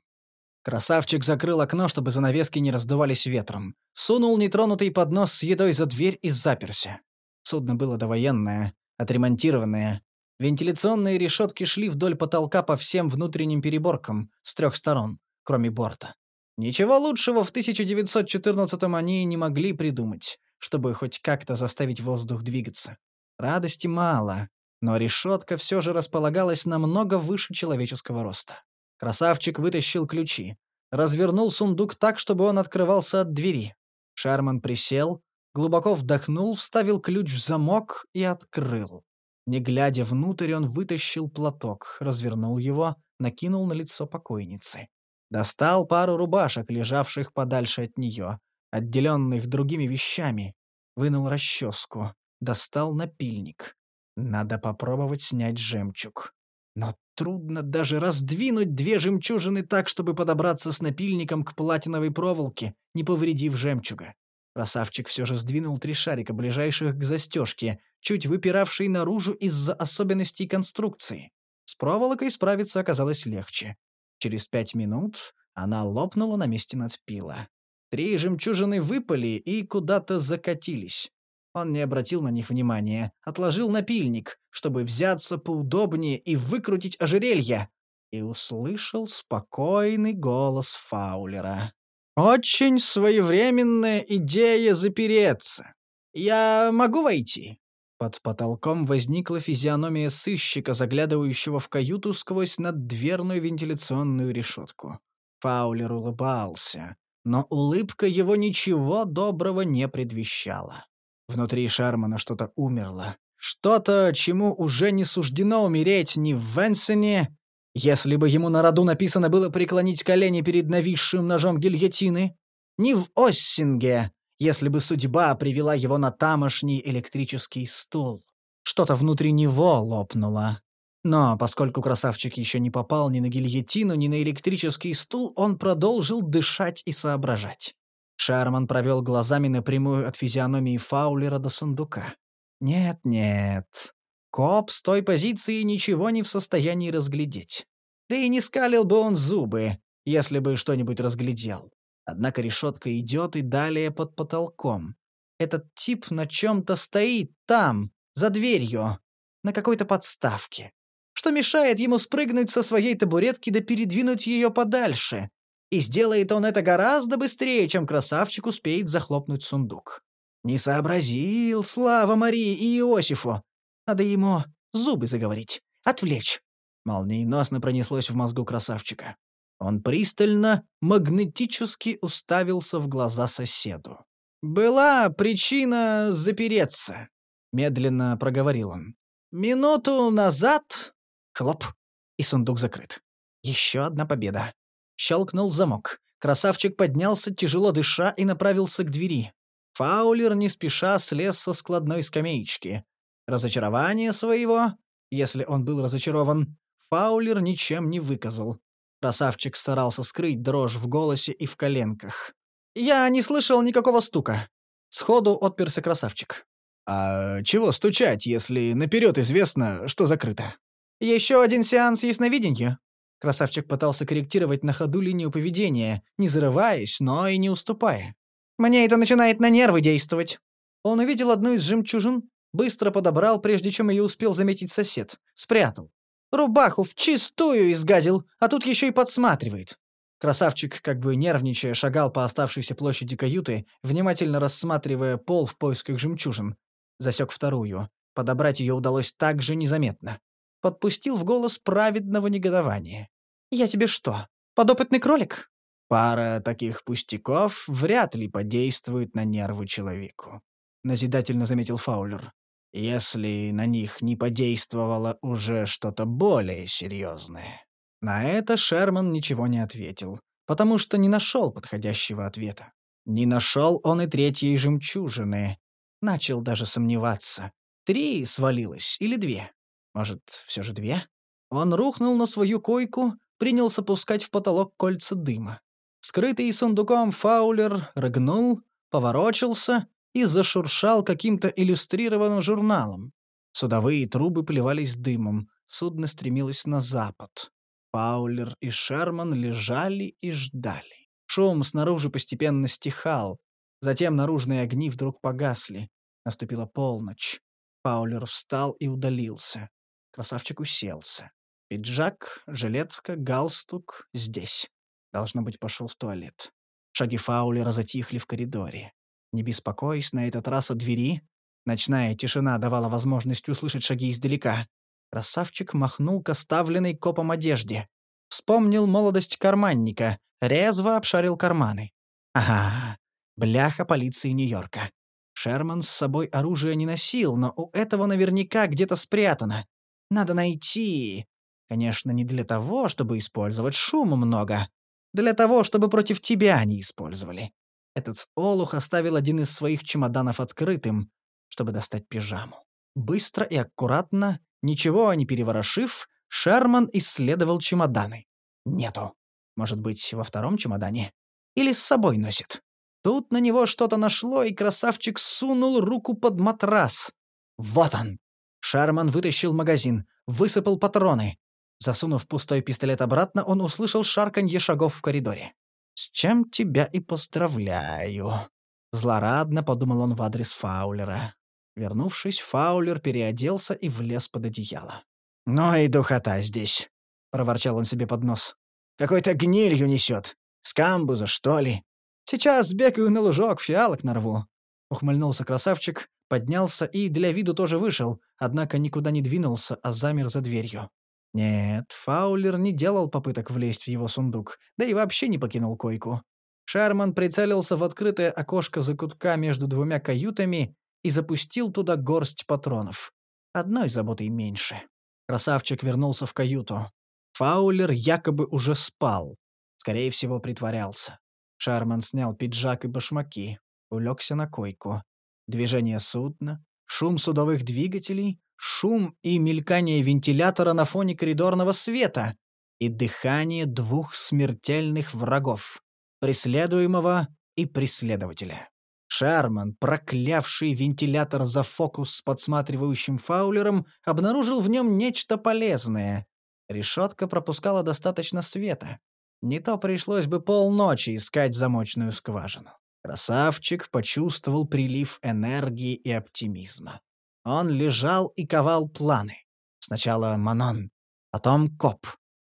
Красавчик закрыл окно, чтобы занавески не раздувались ветром. Сунул нетронутый поднос с едой за дверь и заперся. Судно было довоенное, отремонтированное. Вентиляционные решетки шли вдоль потолка по всем внутренним переборкам, с трех сторон, кроме борта. Ничего лучшего в 1914-м они не могли придумать, чтобы хоть как-то заставить воздух двигаться. Радости мало, но решетка все же располагалась намного выше человеческого роста. Красавчик вытащил ключи. Развернул сундук так, чтобы он открывался от двери. Шарман присел, глубоко вдохнул, вставил ключ в замок и открыл. Не глядя внутрь, он вытащил платок, развернул его, накинул на лицо покойницы. Достал пару рубашек, лежавших подальше от нее, отделенных другими вещами. Вынул расческу, достал напильник. Надо попробовать снять жемчуг. Но трудно даже раздвинуть две жемчужины так, чтобы подобраться с напильником к платиновой проволоке, не повредив жемчуга. Красавчик все же сдвинул три шарика, ближайших к застежке, чуть выпиравшей наружу из-за особенностей конструкции. С проволокой справиться оказалось легче. Через пять минут она лопнула на месте надпила. Три жемчужины выпали и куда-то закатились. Он не обратил на них внимания, отложил напильник, чтобы взяться поудобнее и выкрутить ожерелье, и услышал спокойный голос Фаулера. «Очень своевременная идея запереться. Я могу войти?» Под потолком возникла физиономия сыщика, заглядывающего в каюту сквозь наддверную вентиляционную решетку. Фаулер улыбался, но улыбка его ничего доброго не предвещала. Внутри Шармана что-то умерло. Что-то, чему уже не суждено умереть ни в Венсене, если бы ему на роду написано было преклонить колени перед нависшим ножом гильотины, ни в Оссинге, если бы судьба привела его на тамошний электрический стул. Что-то внутри него лопнуло. Но поскольку красавчик еще не попал ни на гильотину, ни на электрический стул, он продолжил дышать и соображать. Шерман провел глазами напрямую от физиономии Фаулера до сундука. Нет-нет. Коп с той позиции ничего не в состоянии разглядеть. Да и не скалил бы он зубы, если бы что-нибудь разглядел. Однако решетка идет и далее под потолком. Этот тип на чем-то стоит там, за дверью, на какой-то подставке. Что мешает ему спрыгнуть со своей табуретки да передвинуть ее подальше? И сделает он это гораздо быстрее, чем красавчик успеет захлопнуть сундук. Не сообразил, слава Марии и Иосифу. Надо ему зубы заговорить, отвлечь. Молниеносно пронеслось в мозгу красавчика. Он пристально, магнетически уставился в глаза соседу. «Была причина запереться», — медленно проговорил он. «Минуту назад...» Хлоп, и сундук закрыт. Еще одна победа. Щелкнул замок. Красавчик поднялся, тяжело дыша, и направился к двери. Фаулер не спеша слез со складной скамеечки. Разочарование своего, если он был разочарован, Фаулер ничем не выказал. Красавчик старался скрыть дрожь в голосе и в коленках. «Я не слышал никакого стука». Сходу отперся красавчик. «А чего стучать, если наперед известно, что закрыто?» «Еще один сеанс ясновидения?» Красавчик пытался корректировать на ходу линию поведения, не зарываясь, но и не уступая. «Мне это начинает на нервы действовать». Он увидел одну из жемчужин, быстро подобрал, прежде чем ее успел заметить сосед. Спрятал. Рубаху в чистую изгадил, а тут еще и подсматривает. Красавчик, как бы нервничая, шагал по оставшейся площади каюты, внимательно рассматривая пол в поисках жемчужин. Засек вторую. Подобрать ее удалось так же незаметно. Подпустил в голос праведного негодования. «Я тебе что, подопытный кролик?» Пара таких пустяков вряд ли подействует на нервы человеку. Назидательно заметил Фаулер если на них не подействовало уже что-то более серьезное. На это Шерман ничего не ответил, потому что не нашел подходящего ответа. Не нашел он и третьей жемчужины. Начал даже сомневаться. Три свалилось или две? Может, все же две? Он рухнул на свою койку, принялся пускать в потолок кольца дыма. Скрытый сундуком фаулер рыгнул, поворочился и зашуршал каким-то иллюстрированным журналом. Судовые трубы плевались дымом, судно стремилось на запад. Паулер и Шерман лежали и ждали. Шум снаружи постепенно стихал. Затем наружные огни вдруг погасли. Наступила полночь. Паулер встал и удалился. Красавчик уселся. Пиджак, жилетка, галстук здесь. Должно быть, пошел в туалет. Шаги Фаулера затихли в коридоре. Не беспокойся на этот раз о двери. Ночная тишина давала возможность услышать шаги издалека. Красавчик махнул к оставленной копом одежде. Вспомнил молодость карманника, резво обшарил карманы. Ага, бляха полиции Нью-Йорка. Шерман с собой оружие не носил, но у этого наверняка где-то спрятано. Надо найти. Конечно, не для того, чтобы использовать шума много. Для того, чтобы против тебя они использовали. Этот олух оставил один из своих чемоданов открытым, чтобы достать пижаму. Быстро и аккуратно, ничего не переворошив, Шерман исследовал чемоданы. Нету. Может быть, во втором чемодане? Или с собой носит? Тут на него что-то нашло, и красавчик сунул руку под матрас. Вот он! Шерман вытащил магазин, высыпал патроны. Засунув пустой пистолет обратно, он услышал шарканье шагов в коридоре. «С чем тебя и поздравляю», — злорадно подумал он в адрес Фаулера. Вернувшись, Фаулер переоделся и влез под одеяло. «Ну и духота здесь», — проворчал он себе под нос. «Какой-то гнилью несет. С камбуза, что ли? Сейчас сбегаю на лужок, фиалок нарву». Ухмыльнулся красавчик, поднялся и для виду тоже вышел, однако никуда не двинулся, а замер за дверью. Нет, Фаулер не делал попыток влезть в его сундук, да и вообще не покинул койку. Шерман прицелился в открытое окошко закутка между двумя каютами и запустил туда горсть патронов. Одной заботой меньше. Красавчик вернулся в каюту. Фаулер якобы уже спал. Скорее всего, притворялся. Шерман снял пиджак и башмаки, улегся на койку. Движение судна, шум судовых двигателей, шум и мелькание вентилятора на фоне коридорного света и дыхание двух смертельных врагов — преследуемого и преследователя. Шарман, проклявший вентилятор за фокус с подсматривающим фаулером, обнаружил в нем нечто полезное. Решетка пропускала достаточно света. Не то пришлось бы полночи искать замочную скважину. Красавчик почувствовал прилив энергии и оптимизма. Он лежал и ковал планы. Сначала Манон, потом Коп.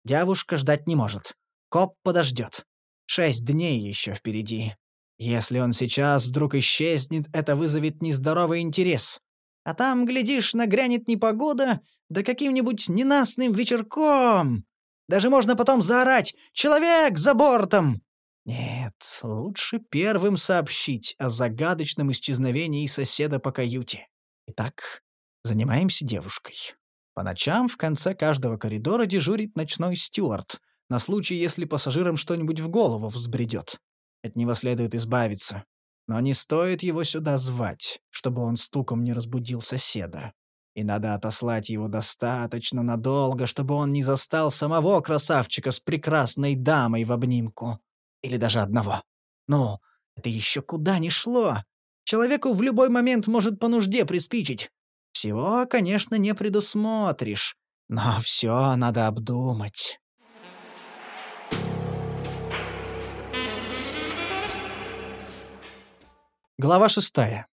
Девушка ждать не может. Коп подождет. Шесть дней еще впереди. Если он сейчас вдруг исчезнет, это вызовет нездоровый интерес. А там, глядишь, нагрянет непогода, да каким-нибудь ненастным вечерком. Даже можно потом заорать «Человек за бортом!» Нет, лучше первым сообщить о загадочном исчезновении соседа по каюте. Итак, занимаемся девушкой. По ночам в конце каждого коридора дежурит ночной стюард, на случай, если пассажирам что-нибудь в голову взбредет. От него следует избавиться. Но не стоит его сюда звать, чтобы он стуком не разбудил соседа. И надо отослать его достаточно надолго, чтобы он не застал самого красавчика с прекрасной дамой в обнимку. Или даже одного. Ну, это еще куда ни шло. Человеку в любой момент может по нужде приспичить. Всего, конечно, не предусмотришь, но все надо обдумать. Глава шестая.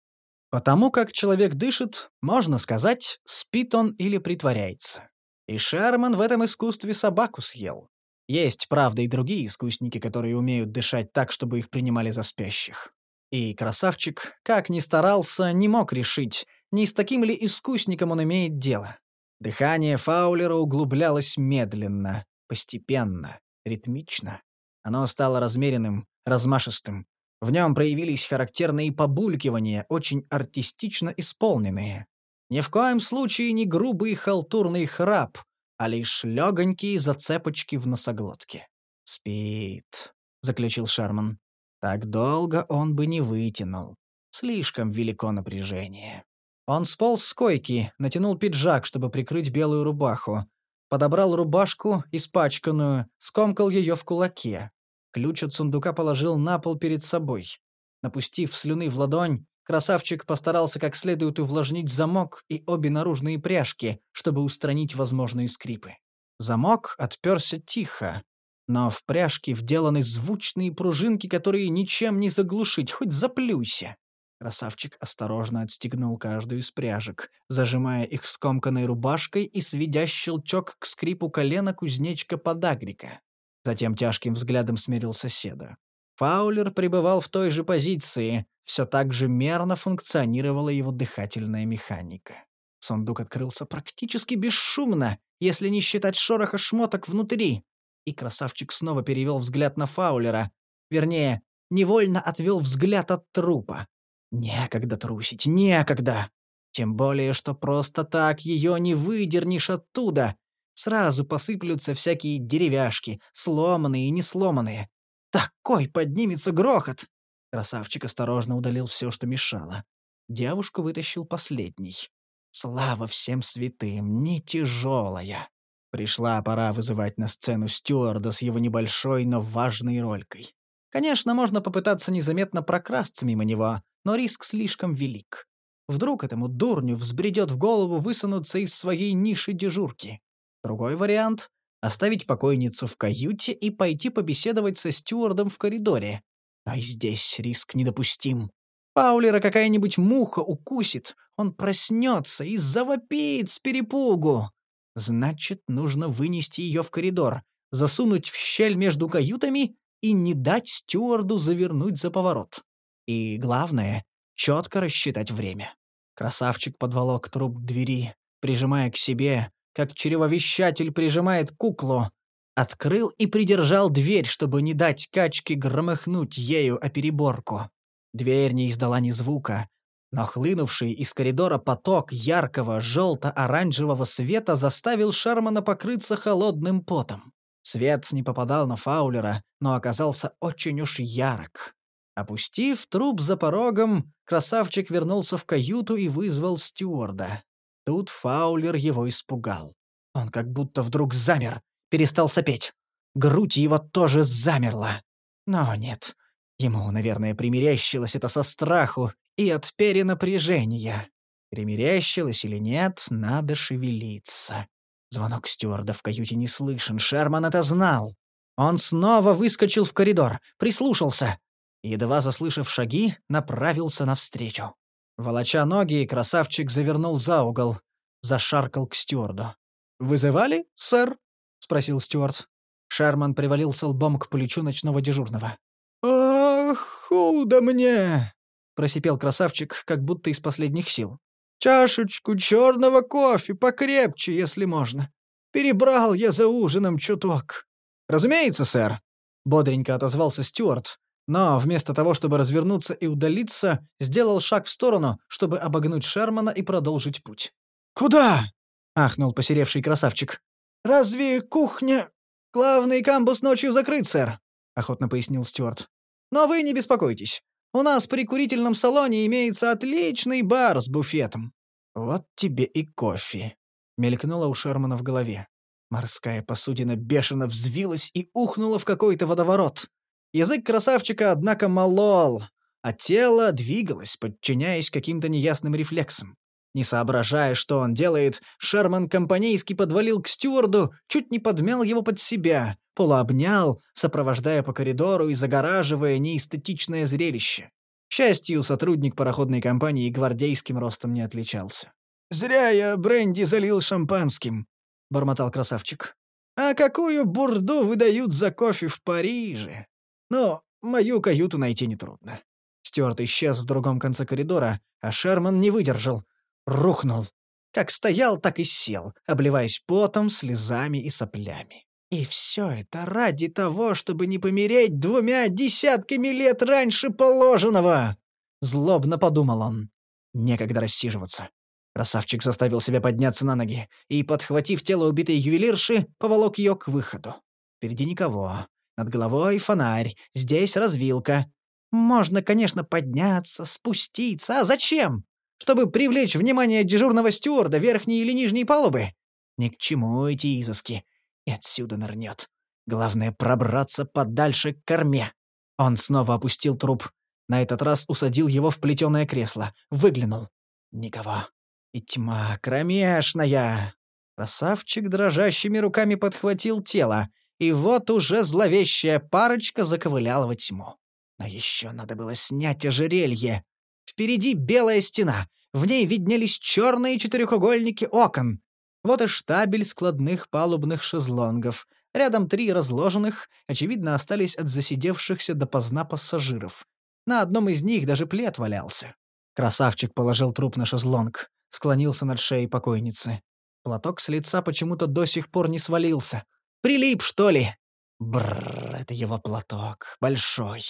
Потому как человек дышит, можно сказать, спит он или притворяется. И Шерман в этом искусстве собаку съел. Есть, правда, и другие искусники, которые умеют дышать так, чтобы их принимали за спящих. И красавчик, как ни старался, не мог решить, не с таким ли искусником он имеет дело. Дыхание Фаулера углублялось медленно, постепенно, ритмично. Оно стало размеренным, размашистым. В нем проявились характерные побулькивания, очень артистично исполненные. Ни в коем случае не грубый халтурный храп, а лишь легонькие зацепочки в носоглотке. «Спит», — заключил Шарман. «Так долго он бы не вытянул. Слишком велико напряжение». Он сполз с койки, натянул пиджак, чтобы прикрыть белую рубаху. Подобрал рубашку, испачканную, скомкал ее в кулаке. Ключ от сундука положил на пол перед собой. Напустив слюны в ладонь, красавчик постарался как следует увлажнить замок и обе наружные пряжки, чтобы устранить возможные скрипы. Замок отперся тихо, но в пряжке вделаны звучные пружинки, которые ничем не заглушить, хоть заплюйся. Красавчик осторожно отстегнул каждую из пряжек, зажимая их скомканной рубашкой и сведя щелчок к скрипу колена кузнечка-подагрика. Затем тяжким взглядом смирил соседа. Фаулер пребывал в той же позиции, все так же мерно функционировала его дыхательная механика. Сундук открылся практически бесшумно, если не считать шороха шмоток внутри. И красавчик снова перевел взгляд на Фаулера. Вернее, невольно отвел взгляд от трупа. Некогда трусить, некогда. Тем более, что просто так ее не выдернешь оттуда. Сразу посыплются всякие деревяшки, сломанные и не сломанные. Такой поднимется грохот! Красавчик осторожно удалил все, что мешало. Девушку вытащил последний. Слава всем святым, не тяжелая. Пришла пора вызывать на сцену стюарда с его небольшой, но важной ролькой. Конечно, можно попытаться незаметно прокрасться мимо него, но риск слишком велик. Вдруг этому дурню взбредет в голову высунуться из своей ниши дежурки. Другой вариант — оставить покойницу в каюте и пойти побеседовать со стюардом в коридоре. А здесь риск недопустим. Паулера какая-нибудь муха укусит, он проснется и завопит с перепугу. Значит, нужно вынести ее в коридор, засунуть в щель между каютами и не дать стюарду завернуть за поворот. И главное — четко рассчитать время. Красавчик подволок труп двери, прижимая к себе, как чревовещатель прижимает куклу. Открыл и придержал дверь, чтобы не дать качке громыхнуть ею о переборку. Дверь не издала ни звука, но хлынувший из коридора поток яркого желто-оранжевого света заставил Шармана покрыться холодным потом. Свет не попадал на Фаулера, но оказался очень уж ярок. Опустив труп за порогом, красавчик вернулся в каюту и вызвал стюарда. Тут Фаулер его испугал. Он как будто вдруг замер, перестал сопеть. Грудь его тоже замерла. Но нет, Ему, наверное, примерещилось это со страху и от перенапряжения. Примерещилось или нет, надо шевелиться. Звонок стюарда в каюте не слышен, Шерман это знал. Он снова выскочил в коридор, прислушался. Едва заслышав шаги, направился навстречу. Волоча ноги, красавчик завернул за угол, зашаркал к стюарду. «Вызывали, сэр?» — спросил стюард. Шерман привалился лбом к плечу ночного дежурного. «Ах, худо мне!» — просипел красавчик, как будто из последних сил. «Чашечку черного кофе покрепче, если можно. Перебрал я за ужином чуток». «Разумеется, сэр», — бодренько отозвался Стюарт, но вместо того, чтобы развернуться и удалиться, сделал шаг в сторону, чтобы обогнуть Шермана и продолжить путь. «Куда?» — ахнул посеревший красавчик. «Разве кухня...» «Главный камбус ночью закрыт, сэр», — охотно пояснил Стюарт. «Но вы не беспокойтесь. У нас при курительном салоне имеется отличный бар с буфетом». «Вот тебе и кофе», — мелькнуло у Шермана в голове. Морская посудина бешено взвилась и ухнула в какой-то водоворот. Язык красавчика, однако, молол, а тело двигалось, подчиняясь каким-то неясным рефлексам. Не соображая, что он делает, Шерман компанейски подвалил к стюарду, чуть не подмял его под себя, полуобнял, сопровождая по коридору и загораживая неэстетичное зрелище. К счастью, сотрудник пароходной компании гвардейским ростом не отличался. «Зря я бренди залил шампанским», — бормотал красавчик. «А какую бурду выдают за кофе в Париже? Но мою каюту найти нетрудно». Стюарт исчез в другом конце коридора, а Шерман не выдержал. Рухнул. Как стоял, так и сел, обливаясь потом, слезами и соплями. И все это ради того, чтобы не помереть двумя десятками лет раньше положенного. Злобно подумал он. Некогда рассиживаться. Красавчик заставил себя подняться на ноги и, подхватив тело убитой ювелирши, поволок ее к выходу. Впереди никого. Над головой фонарь, здесь развилка. Можно, конечно, подняться, спуститься, а зачем? Чтобы привлечь внимание дежурного стюарда верхней или нижней палубы? Ни к чему эти изыски. И отсюда нырнет. Главное — пробраться подальше к корме. Он снова опустил труп. На этот раз усадил его в плетеное кресло. Выглянул. Никого и тьма кромешная. Красавчик дрожащими руками подхватил тело, и вот уже зловещая парочка заковыляла во тьму. Но еще надо было снять ожерелье. Впереди белая стена, в ней виднелись черные четырехугольники окон. Вот и штабель складных палубных шезлонгов. Рядом три разложенных, очевидно, остались от засидевшихся допоздна пассажиров. На одном из них даже плед валялся. Красавчик положил труп на шезлонг склонился над шеей покойницы. Платок с лица почему-то до сих пор не свалился. Прилип, что ли? Бррр, это его платок, большой.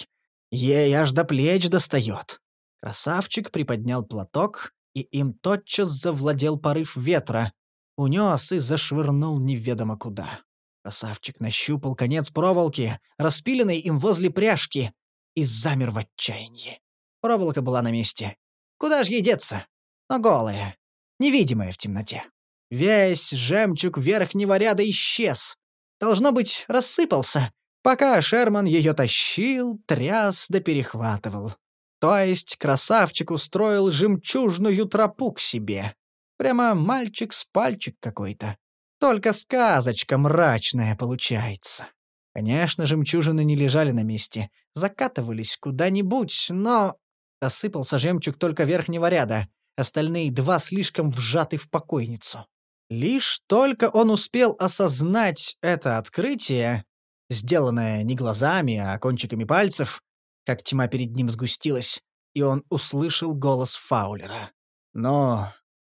Ей аж до плеч достает. Красавчик приподнял платок, и им тотчас завладел порыв ветра. Унес и зашвырнул неведомо куда. Красавчик нащупал конец проволоки, распиленной им возле пряжки, и замер в отчаянии. Проволока была на месте. Куда ж ей деться? но голая, невидимая в темноте. Весь жемчуг верхнего ряда исчез. Должно быть, рассыпался, пока Шерман ее тащил, тряс да перехватывал. То есть красавчик устроил жемчужную тропу к себе. Прямо мальчик с пальчик какой-то. Только сказочка мрачная получается. Конечно, жемчужины не лежали на месте, закатывались куда-нибудь, но... Рассыпался жемчуг только верхнего ряда, остальные два слишком вжаты в покойницу. Лишь только он успел осознать это открытие, сделанное не глазами, а кончиками пальцев, как тьма перед ним сгустилась, и он услышал голос Фаулера. «Ну,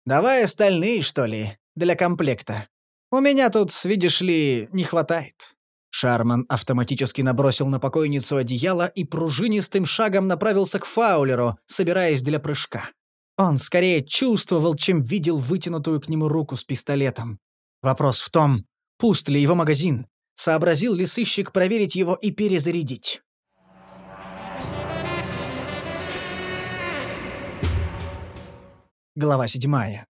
давай остальные, что ли, для комплекта. У меня тут, видишь ли, не хватает». Шарман автоматически набросил на покойницу одеяло и пружинистым шагом направился к Фаулеру, собираясь для прыжка. Он скорее чувствовал, чем видел вытянутую к нему руку с пистолетом. Вопрос в том, пуст ли его магазин, сообразил ли сыщик проверить его и перезарядить. Глава седьмая.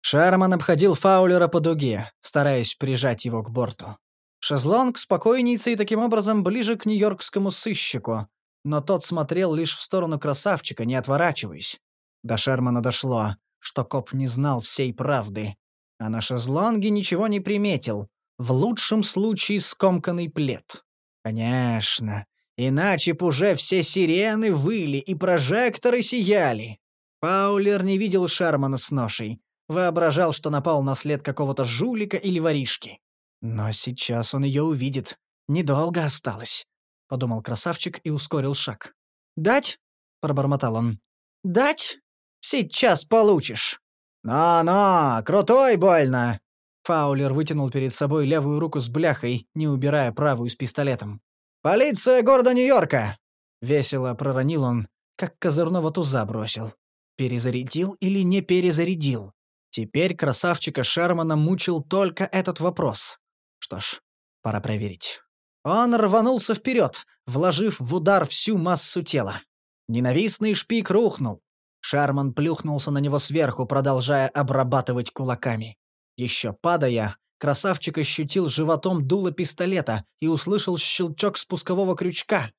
Шарман обходил Фаулера по дуге, стараясь прижать его к борту. Шезлонг спокойнейся и таким образом ближе к нью-йоркскому сыщику. но тот смотрел лишь в сторону красавчика, не отворачиваясь. До Шермана дошло, что коп не знал всей правды, а на шезлонге ничего не приметил, в лучшем случае скомканный плед. Конечно, иначе б уже все сирены выли и прожекторы сияли. Паулер не видел Шермана с ношей, воображал, что напал на след какого-то жулика или воришки. Но сейчас он ее увидит. Недолго осталось, — подумал красавчик и ускорил шаг. «Дать?» — пробормотал он. «Дать? Сейчас получишь!» «Но-но, крутой больно!» Фаулер вытянул перед собой левую руку с бляхой, не убирая правую с пистолетом. «Полиция города Нью-Йорка!» Весело проронил он, как козырного туза бросил. Перезарядил или не перезарядил? Теперь красавчика Шермана мучил только этот вопрос. Что ж, пора проверить. Он рванулся вперед, вложив в удар всю массу тела. Ненавистный шпик рухнул. Шерман плюхнулся на него сверху, продолжая обрабатывать кулаками. Еще падая, красавчик ощутил животом дуло пистолета и услышал щелчок спускового крючка.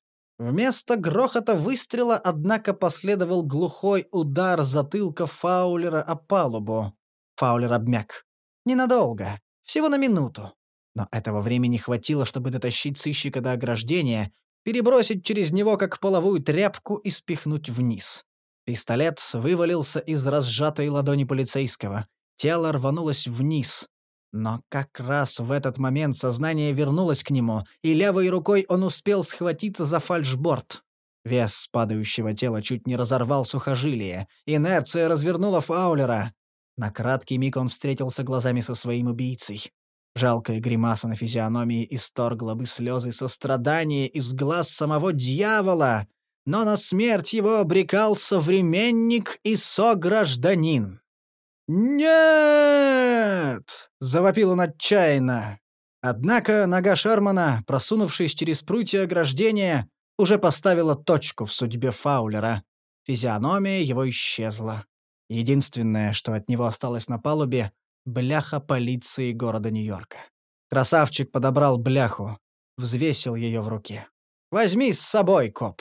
Вместо грохота выстрела, однако, последовал глухой удар затылка Фаулера о палубу. Фаулер обмяк. Ненадолго, всего на минуту. Но этого времени хватило, чтобы дотащить сыщика до ограждения, перебросить через него как половую тряпку и спихнуть вниз. Пистолет вывалился из разжатой ладони полицейского. Тело рванулось вниз. Но как раз в этот момент сознание вернулось к нему, и левой рукой он успел схватиться за фальшборд. Вес падающего тела чуть не разорвал сухожилие. Инерция развернула Фаулера. На краткий миг он встретился глазами со своим убийцей. Жалкая гримаса на физиономии исторгла бы слезы сострадания из глаз самого дьявола, но на смерть его обрекал современник и согражданин. «Нет!» — завопил он отчаянно. Однако нога Шермана, просунувшись через прутья ограждения, уже поставила точку в судьбе Фаулера. Физиономия его исчезла. Единственное, что от него осталось на палубе — бляха полиции города Нью-Йорка. Красавчик подобрал бляху, взвесил ее в руке. «Возьми с собой, коп!»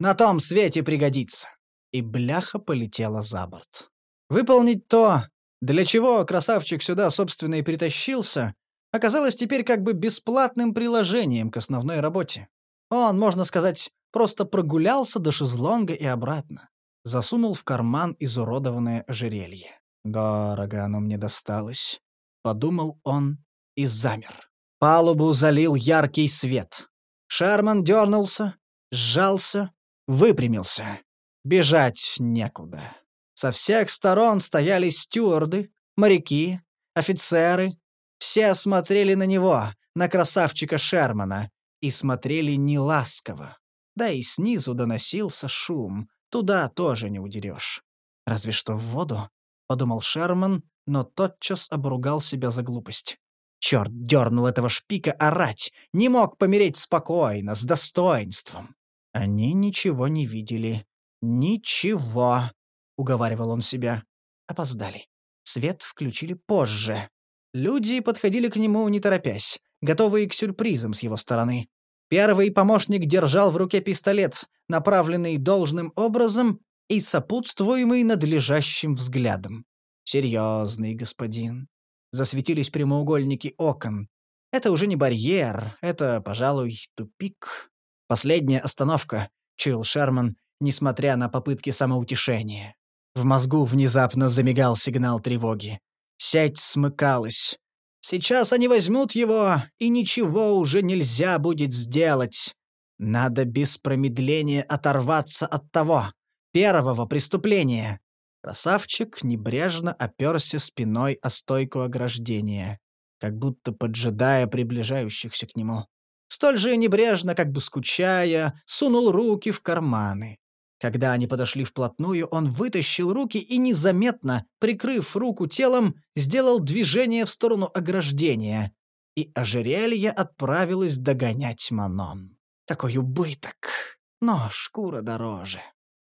На том свете пригодится!» И бляха полетела за борт. Выполнить то, для чего красавчик сюда, собственно, и притащился, оказалось теперь как бы бесплатным приложением к основной работе. Он, можно сказать, просто прогулялся до шезлонга и обратно. Засунул в карман изуродованное ожерелье. «Дорого оно мне досталось», — подумал он и замер. Палубу залил яркий свет. Шарман дернулся, сжался, выпрямился. Бежать некуда. Со всех сторон стояли стюарды, моряки, офицеры. Все смотрели на него, на красавчика Шермана, и смотрели неласково. Да и снизу доносился шум, туда тоже не удерешь. Разве что в воду, — подумал Шерман, но тотчас обругал себя за глупость. Черт дернул этого шпика орать, не мог помереть спокойно, с достоинством. Они ничего не видели. «Ничего», — уговаривал он себя. Опоздали. Свет включили позже. Люди подходили к нему, не торопясь, готовые к сюрпризам с его стороны. Первый помощник держал в руке пистолет, направленный должным образом и сопутствуемый надлежащим взглядом. Серьезный господин. Засветились прямоугольники окон. Это уже не барьер, это, пожалуй, тупик. Последняя остановка, чуял Шерман, несмотря на попытки самоутешения. В мозгу внезапно замигал сигнал тревоги. Сеть смыкалась. Сейчас они возьмут его, и ничего уже нельзя будет сделать. Надо без промедления оторваться от того, первого преступления. Красавчик небрежно оперся спиной о стойку ограждения, как будто поджидая приближающихся к нему столь же небрежно, как бы скучая, сунул руки в карманы. Когда они подошли вплотную, он вытащил руки и незаметно, прикрыв руку телом, сделал движение в сторону ограждения. И ожерелье отправилось догонять Манон. Такой убыток. Но шкура дороже.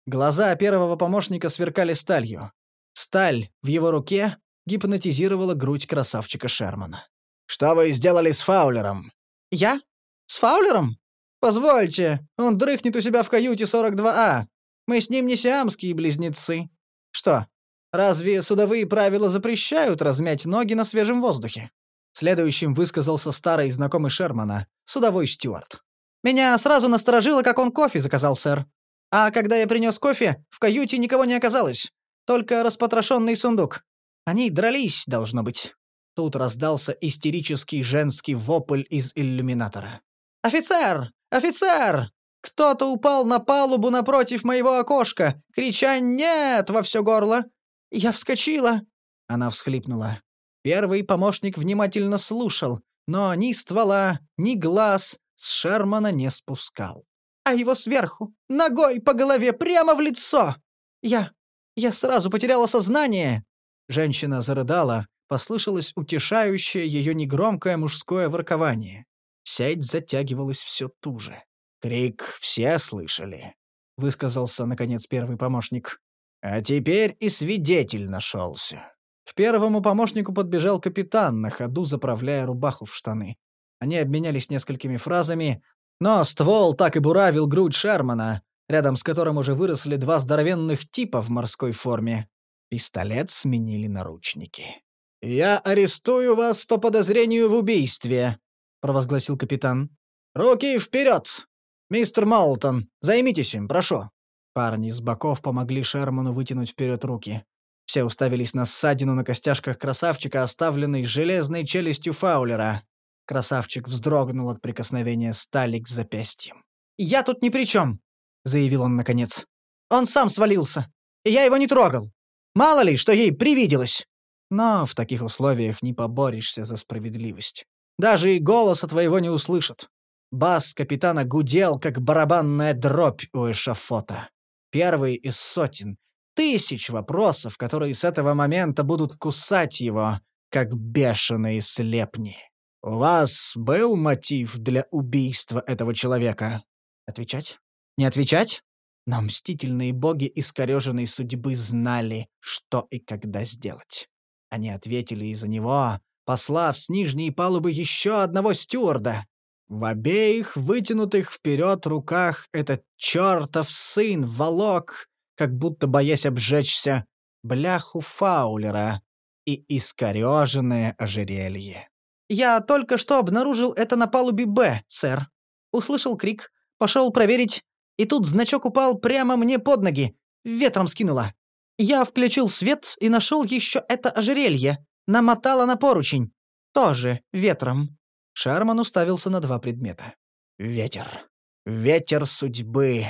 Глаза первого помощника сверкали сталью. Сталь в его руке гипнотизировала грудь красавчика Шермана. «Что вы сделали с Фаулером?» «Я? С Фаулером? «Позвольте, он дрыхнет у себя в каюте 42А. Мы с ним не сиамские близнецы. Что, разве судовые правила запрещают размять ноги на свежем воздухе?» Следующим высказался старый знакомый Шермана, судовой стюарт. «Меня сразу насторожило, как он кофе заказал, сэр. А когда я принес кофе, в каюте никого не оказалось. Только распотрошенный сундук. Они дрались, должно быть». Тут раздался истерический женский вопль из иллюминатора. «Офицер! Офицер! Кто-то упал на палубу напротив моего окошка, крича «Нет!» во все горло. Я вскочила. Она всхлипнула. Первый помощник внимательно слушал, но ни ствола, ни глаз с Шермана не спускал. А его сверху, ногой по голове, прямо в лицо. Я... я сразу потеряла сознание. Женщина зарыдала, послышалось утешающее ее негромкое мужское воркование. Сеть затягивалась все туже. «Крик все слышали», — высказался, наконец, первый помощник. «А теперь и свидетель нашелся». К первому помощнику подбежал капитан, на ходу заправляя рубаху в штаны. Они обменялись несколькими фразами, но ствол так и буравил грудь Шермана, рядом с которым уже выросли два здоровенных типа в морской форме. Пистолет сменили наручники. «Я арестую вас по подозрению в убийстве», — провозгласил капитан. «Руки вперед! Мистер Маултон, займитесь им, прошу». Парни с боков помогли Шерману вытянуть вперед руки. Все уставились на ссадину на костяшках красавчика, оставленной железной челюстью Фаулера. Красавчик вздрогнул от прикосновения стали к запястьям. «Я тут ни при чем», — заявил он наконец. «Он сам свалился, и я его не трогал. Мало ли, что ей привиделось». Но в таких условиях не поборешься за справедливость. Даже и голоса твоего не услышат. Бас капитана гудел, как барабанная дробь у эшафота. Первый из сотен, тысяч вопросов, которые с этого момента будут кусать его, как бешеные слепни. «У вас был мотив для убийства этого человека?» Отвечать? Не отвечать? Но мстительные боги искореженной судьбы знали, что и когда сделать. Они ответили из-за него, послав с нижней палубы еще одного стюарда. В обеих вытянутых вперед руках этот чертов сын волок, как будто боясь обжечься, бляху Фаулера и искореженное ожерелье. «Я только что обнаружил это на палубе «Б», сэр. Услышал крик, пошел проверить, и тут значок упал прямо мне под ноги, ветром скинуло. Я включил свет и нашел еще это ожерелье, намотала на поручень. Тоже ветром. Шарман уставился на два предмета. Ветер. Ветер судьбы.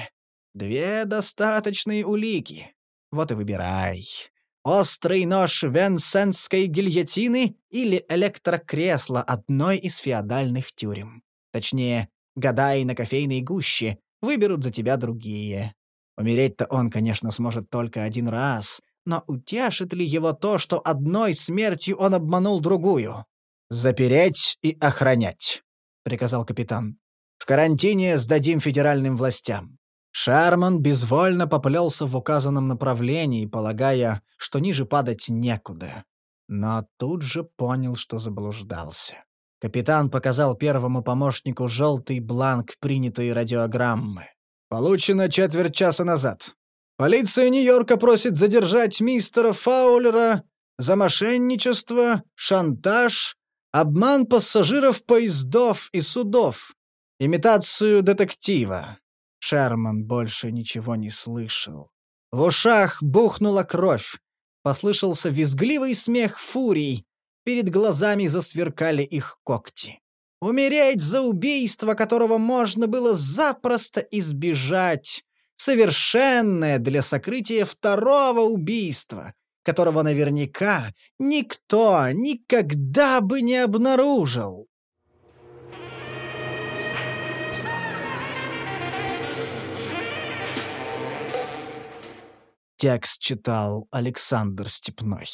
Две достаточные улики. Вот и выбирай. Острый нож венсенской гильотины или электрокресло одной из феодальных тюрем. Точнее, гадай на кофейной гуще, выберут за тебя другие. Умереть-то он, конечно, сможет только один раз, но утешит ли его то, что одной смертью он обманул другую? «Запереть и охранять», — приказал капитан. «В карантине сдадим федеральным властям». Шарман безвольно поплелся в указанном направлении, полагая, что ниже падать некуда. Но тут же понял, что заблуждался. Капитан показал первому помощнику желтый бланк принятой радиограммы. «Получено четверть часа назад. Полиция Нью-Йорка просит задержать мистера Фаулера за мошенничество, шантаж Обман пассажиров поездов и судов. Имитацию детектива. Шерман больше ничего не слышал. В ушах бухнула кровь. Послышался визгливый смех фурий. Перед глазами засверкали их когти. Умереть за убийство, которого можно было запросто избежать. Совершенное для сокрытия второго убийства, которого наверняка никто никогда бы не обнаружил. Текст читал Александр Степной.